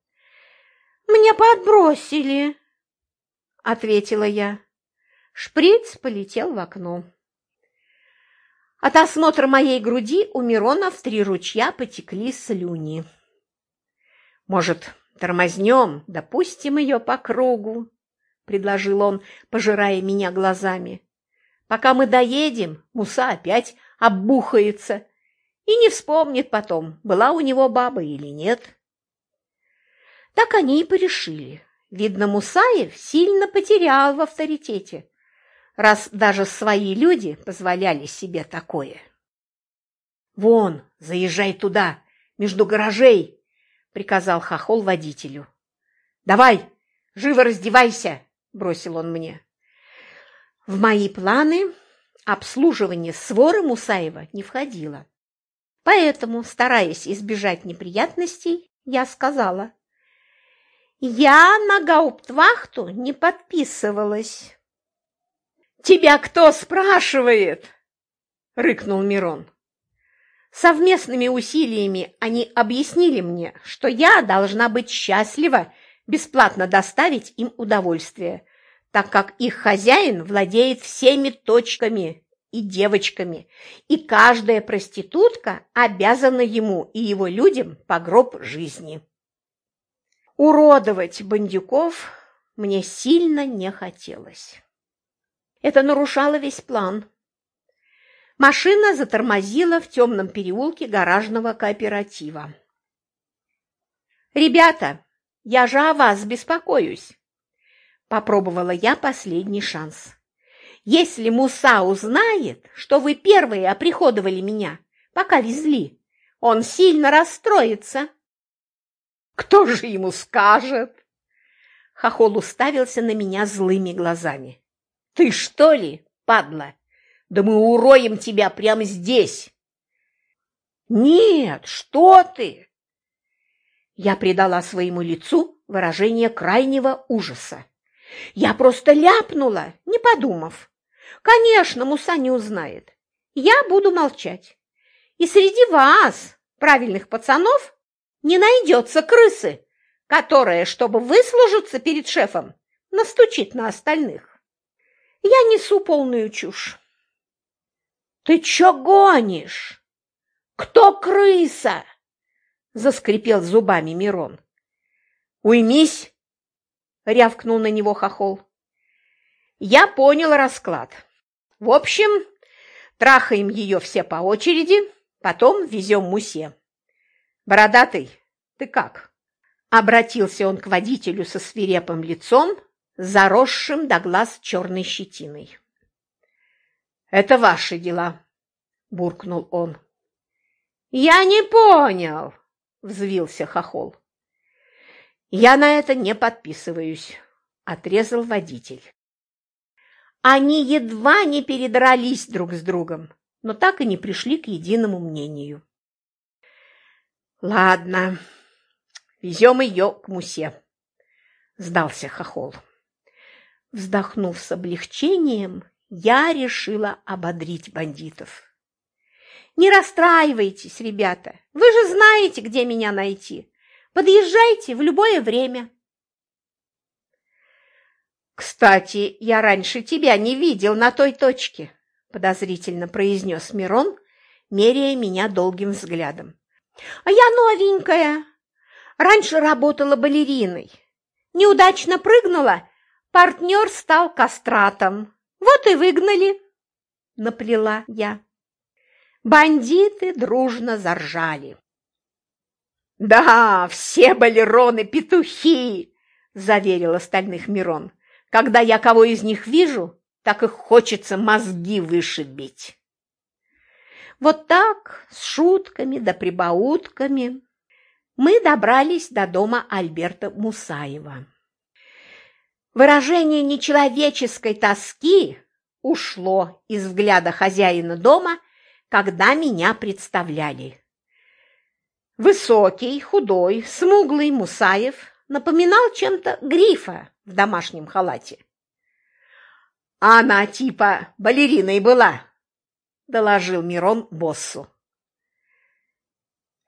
Speaker 1: «Мне подбросили», – ответила я. Шприц полетел в окно. От осмотра моей груди у Мирона в три ручья потекли слюни. «Может, тормознем, допустим ее по кругу?» – предложил он, пожирая меня глазами. «Пока мы доедем, Муса опять оббухается и не вспомнит потом, была у него баба или нет». Так они и порешили. Видно, Мусаев сильно потерял в авторитете, раз даже свои люди позволяли себе такое. «Вон, заезжай туда, между гаражей!» – приказал хохол водителю. «Давай, живо раздевайся!» – бросил он мне. В мои планы обслуживание своры Мусаева не входило. Поэтому, стараясь избежать неприятностей, я сказала, я на гауптвахту не подписывалась. «Тебя кто спрашивает?» – рыкнул Мирон. Совместными усилиями они объяснили мне, что я должна быть счастлива бесплатно доставить им удовольствие, так как их хозяин владеет всеми точками и девочками, и каждая проститутка обязана ему и его людям по гроб жизни. Уродовать бандюков мне сильно не хотелось. Это нарушало весь план. Машина затормозила в темном переулке гаражного кооператива. «Ребята, я же о вас беспокоюсь!» Попробовала я последний шанс. «Если Муса узнает, что вы первые оприходовали меня, пока везли, он сильно расстроится!» Кто же ему скажет? Хохол уставился на меня злыми глазами. Ты что ли, падла? Да мы уроем тебя прямо здесь. Нет, что ты? Я придала своему лицу выражение крайнего ужаса. Я просто ляпнула, не подумав. Конечно, Муса не узнает. Я буду молчать. И среди вас, правильных пацанов, не найдется крысы, которая, чтобы выслужиться перед шефом, настучит на остальных. Я несу полную чушь. Ты чё гонишь? Кто крыса? Заскрипел зубами Мирон. Уймись, рявкнул на него хохол. Я понял расклад. В общем, трахаем ее все по очереди, потом везем Мусе. Бородатый, ты как? Обратился он к водителю со свирепым лицом, заросшим до глаз черной щетиной. «Это ваши дела», – буркнул он. «Я не понял», – взвился хохол. «Я на это не подписываюсь», – отрезал водитель. Они едва не передрались друг с другом, но так и не пришли к единому мнению. «Ладно, везем ее к Мусе», – сдался хохол. Вздохнув с облегчением, я решила ободрить бандитов. «Не расстраивайтесь, ребята, вы же знаете, где меня найти. Подъезжайте в любое время». «Кстати, я раньше тебя не видел на той точке», – подозрительно произнес Мирон, меряя меня долгим взглядом. «А я новенькая. Раньше работала балериной. Неудачно прыгнула Партнер стал кастратом. Вот и выгнали, наплела я. Бандиты дружно заржали. «Да, все балероны петухи!» – заверил остальных Мирон. «Когда я кого из них вижу, так и хочется мозги вышибить». Вот так, с шутками да прибаутками, мы добрались до дома Альберта Мусаева. Выражение нечеловеческой тоски ушло из взгляда хозяина дома, когда меня представляли. Высокий, худой, смуглый Мусаев напоминал чем-то грифа в домашнем халате. «Она типа балериной была», – доложил Мирон боссу.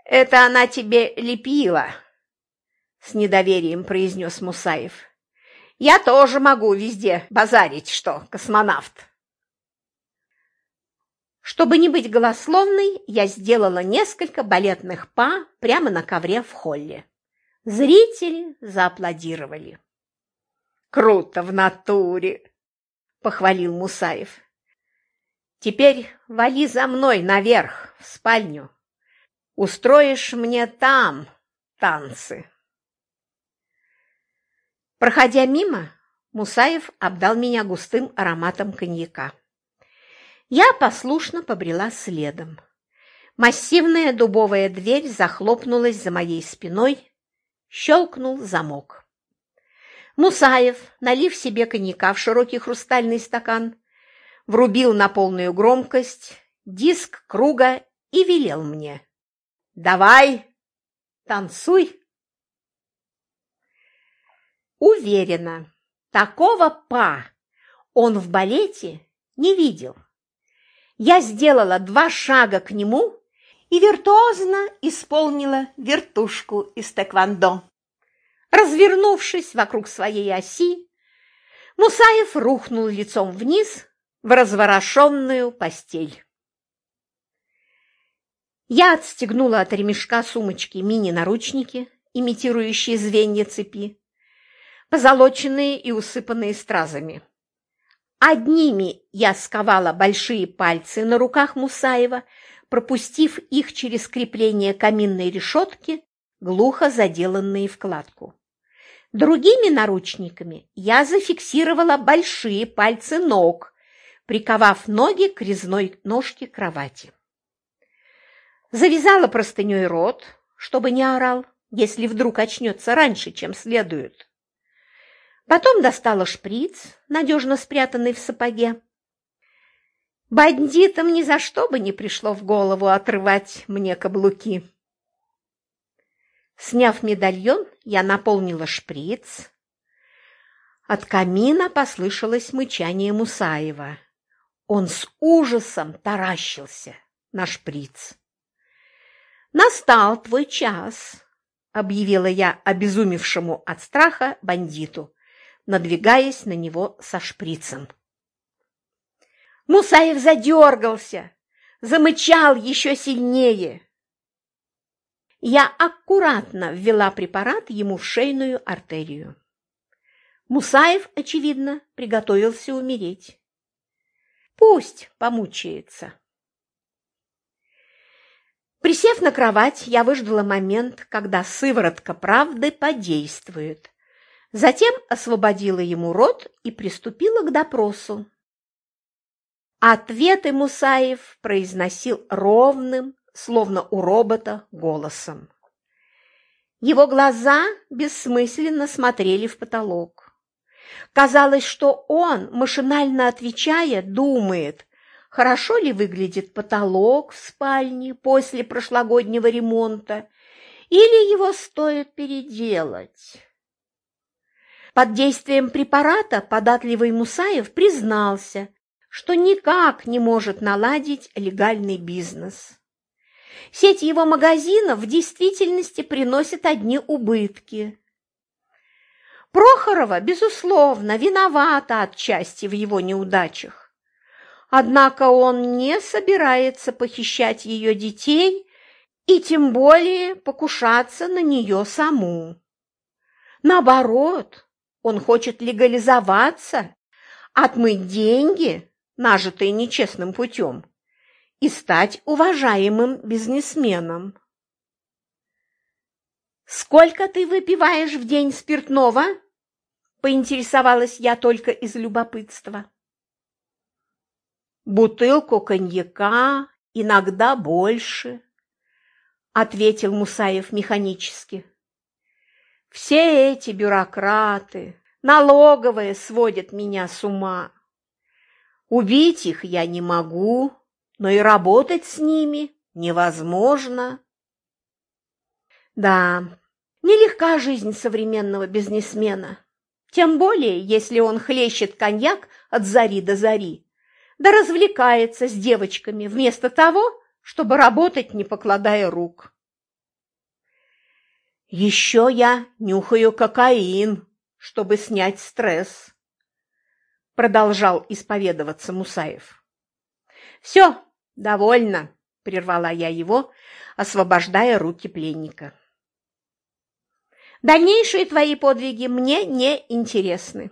Speaker 1: «Это она тебе лепила», – с недоверием произнес Мусаев. Я тоже могу везде базарить, что космонавт. Чтобы не быть голословной, я сделала несколько балетных па прямо на ковре в холле. Зрители зааплодировали. «Круто в натуре!» – похвалил Мусаев. «Теперь вали за мной наверх, в спальню. Устроишь мне там танцы». Проходя мимо, Мусаев обдал меня густым ароматом коньяка. Я послушно побрела следом. Массивная дубовая дверь захлопнулась за моей спиной, щелкнул замок. Мусаев, налив себе коньяка в широкий хрустальный стакан, врубил на полную громкость диск круга и велел мне. «Давай, танцуй!» Уверена, такого па он в балете не видел. Я сделала два шага к нему и виртуозно исполнила вертушку из тэквондо. Развернувшись вокруг своей оси, Мусаев рухнул лицом вниз в разворошенную постель. Я отстегнула от ремешка сумочки мини-наручники, имитирующие звенья цепи, позолоченные и усыпанные стразами. Одними я сковала большие пальцы на руках Мусаева, пропустив их через крепление каминной решетки, глухо заделанные вкладку. Другими наручниками я зафиксировала большие пальцы ног, приковав ноги к резной ножке кровати. Завязала простыней рот, чтобы не орал, если вдруг очнется раньше, чем следует. Потом достала шприц, надежно спрятанный в сапоге. Бандитам ни за что бы не пришло в голову отрывать мне каблуки. Сняв медальон, я наполнила шприц. От камина послышалось мычание Мусаева. Он с ужасом таращился на шприц. «Настал твой час», — объявила я обезумевшему от страха бандиту надвигаясь на него со шприцем. Мусаев задергался, замычал еще сильнее. Я аккуратно ввела препарат ему в шейную артерию. Мусаев, очевидно, приготовился умереть. Пусть помучается. Присев на кровать, я выждала момент, когда сыворотка правды подействует. Затем освободила ему рот и приступила к допросу. Ответы Мусаев произносил ровным, словно у робота, голосом. Его глаза бессмысленно смотрели в потолок. Казалось, что он, машинально отвечая, думает, хорошо ли выглядит потолок в спальне после прошлогоднего ремонта, или его стоит переделать. Под действием препарата податливый Мусаев признался, что никак не может наладить легальный бизнес. Сеть его магазинов в действительности приносит одни убытки. Прохорова, безусловно, виновата отчасти в его неудачах. Однако он не собирается похищать ее детей и тем более покушаться на нее саму. Наоборот, он хочет легализоваться, отмыть деньги, нажитые нечестным путем, и стать уважаемым бизнесменом. «Сколько ты выпиваешь в день спиртного?» – поинтересовалась я только из любопытства. Бутылку коньяка, иногда больше, ответил Мусаев механически. Все эти бюрократы, налоговые сводят меня с ума. Убить их я не могу, но и работать с ними невозможно. Да, нелегка жизнь современного бизнесмена, тем более, если он хлещет коньяк от зари до зари да развлекается с девочками вместо того, чтобы работать, не покладая рук. Еще я нюхаю кокаин, чтобы снять стресс, продолжал исповедоваться Мусаев. Все, довольно, прервала я его, освобождая руки пленника. Дальнейшие твои подвиги мне не интересны.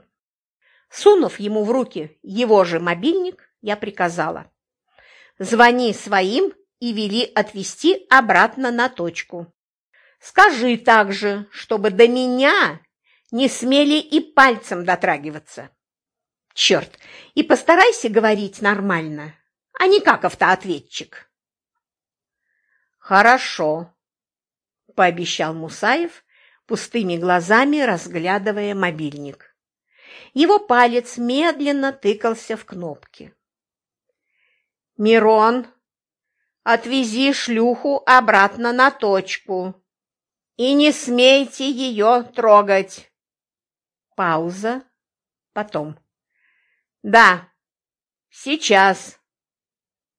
Speaker 1: Сунув ему в руки его же мобильник, я приказала. Звони своим и вели отвезти обратно на точку. Скажи также, чтобы до меня не смели и пальцем дотрагиваться. Черт, и постарайся говорить нормально, а не как автоответчик. Хорошо, пообещал Мусаев, пустыми глазами разглядывая мобильник. Его палец медленно тыкался в кнопки. Мирон, отвези шлюху обратно на точку и не смейте ее трогать. Пауза. Потом. Да, сейчас.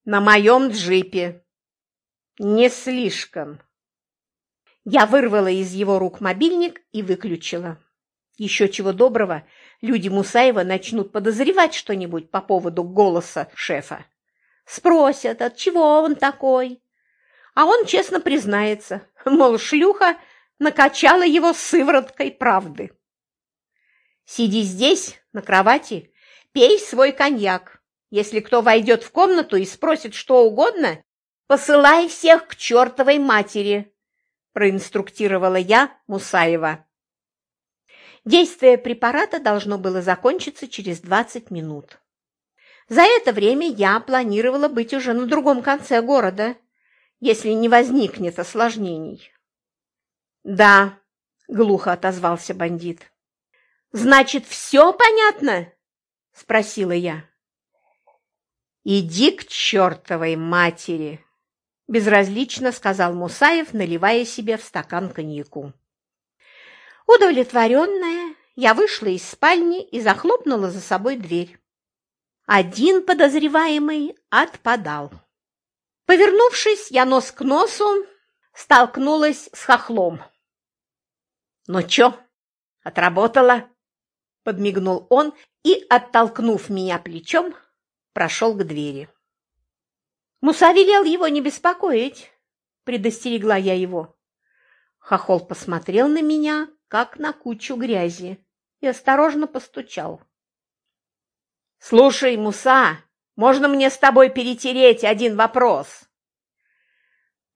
Speaker 1: На моем джипе. Не слишком. Я вырвала из его рук мобильник и выключила. Еще чего доброго, люди Мусаева начнут подозревать что-нибудь по поводу голоса шефа. Спросят, от чего он такой. А он честно признается, мол, шлюха накачала его сывороткой правды. Сиди здесь, на кровати, пей свой коньяк. Если кто войдет в комнату и спросит что угодно, посылай всех к чертовой матери, проинструктировала я Мусаева. Действие препарата должно было закончиться через 20 минут. За это время я планировала быть уже на другом конце города, если не возникнет осложнений. «Да», — глухо отозвался бандит. «Значит, все понятно?» — спросила я. «Иди к чертовой матери!» – безразлично сказал Мусаев, наливая себе в стакан коньяку. Удовлетворенная, я вышла из спальни и захлопнула за собой дверь. Один подозреваемый отпадал. Повернувшись, я нос к носу столкнулась с хохлом. «Ну чё, отработала?» – подмигнул он и, оттолкнув меня плечом, прошел к двери. «Муса велел его не беспокоить», – предостерегла я его. Хохол посмотрел на меня, как на кучу грязи, и осторожно постучал. «Слушай, Муса, можно мне с тобой перетереть один вопрос?»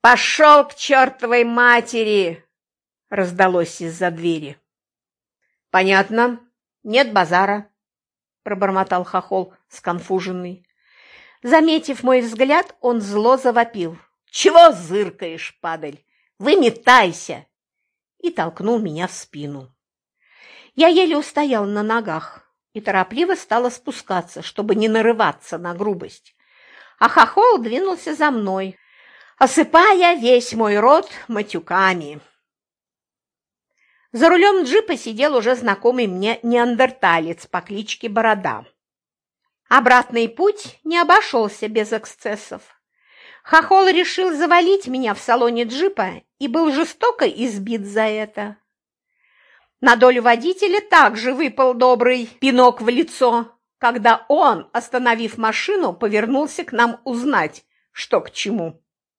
Speaker 1: «Пошел к чертовой матери!» – раздалось из-за двери. «Понятно, нет базара», – пробормотал хохол, сконфуженный. Заметив мой взгляд, он зло завопил. «Чего зыркаешь, падаль? Выметайся!» и толкнул меня в спину. Я еле устоял на ногах и торопливо стала спускаться, чтобы не нарываться на грубость. А хохол двинулся за мной, осыпая весь мой рот матюками. За рулем джипа сидел уже знакомый мне неандерталец по кличке Борода. Обратный путь не обошелся без эксцессов. Хохол решил завалить меня в салоне джипа и был жестоко избит за это. На долю водителя также выпал добрый пинок в лицо, когда он, остановив машину, повернулся к нам узнать, что к чему.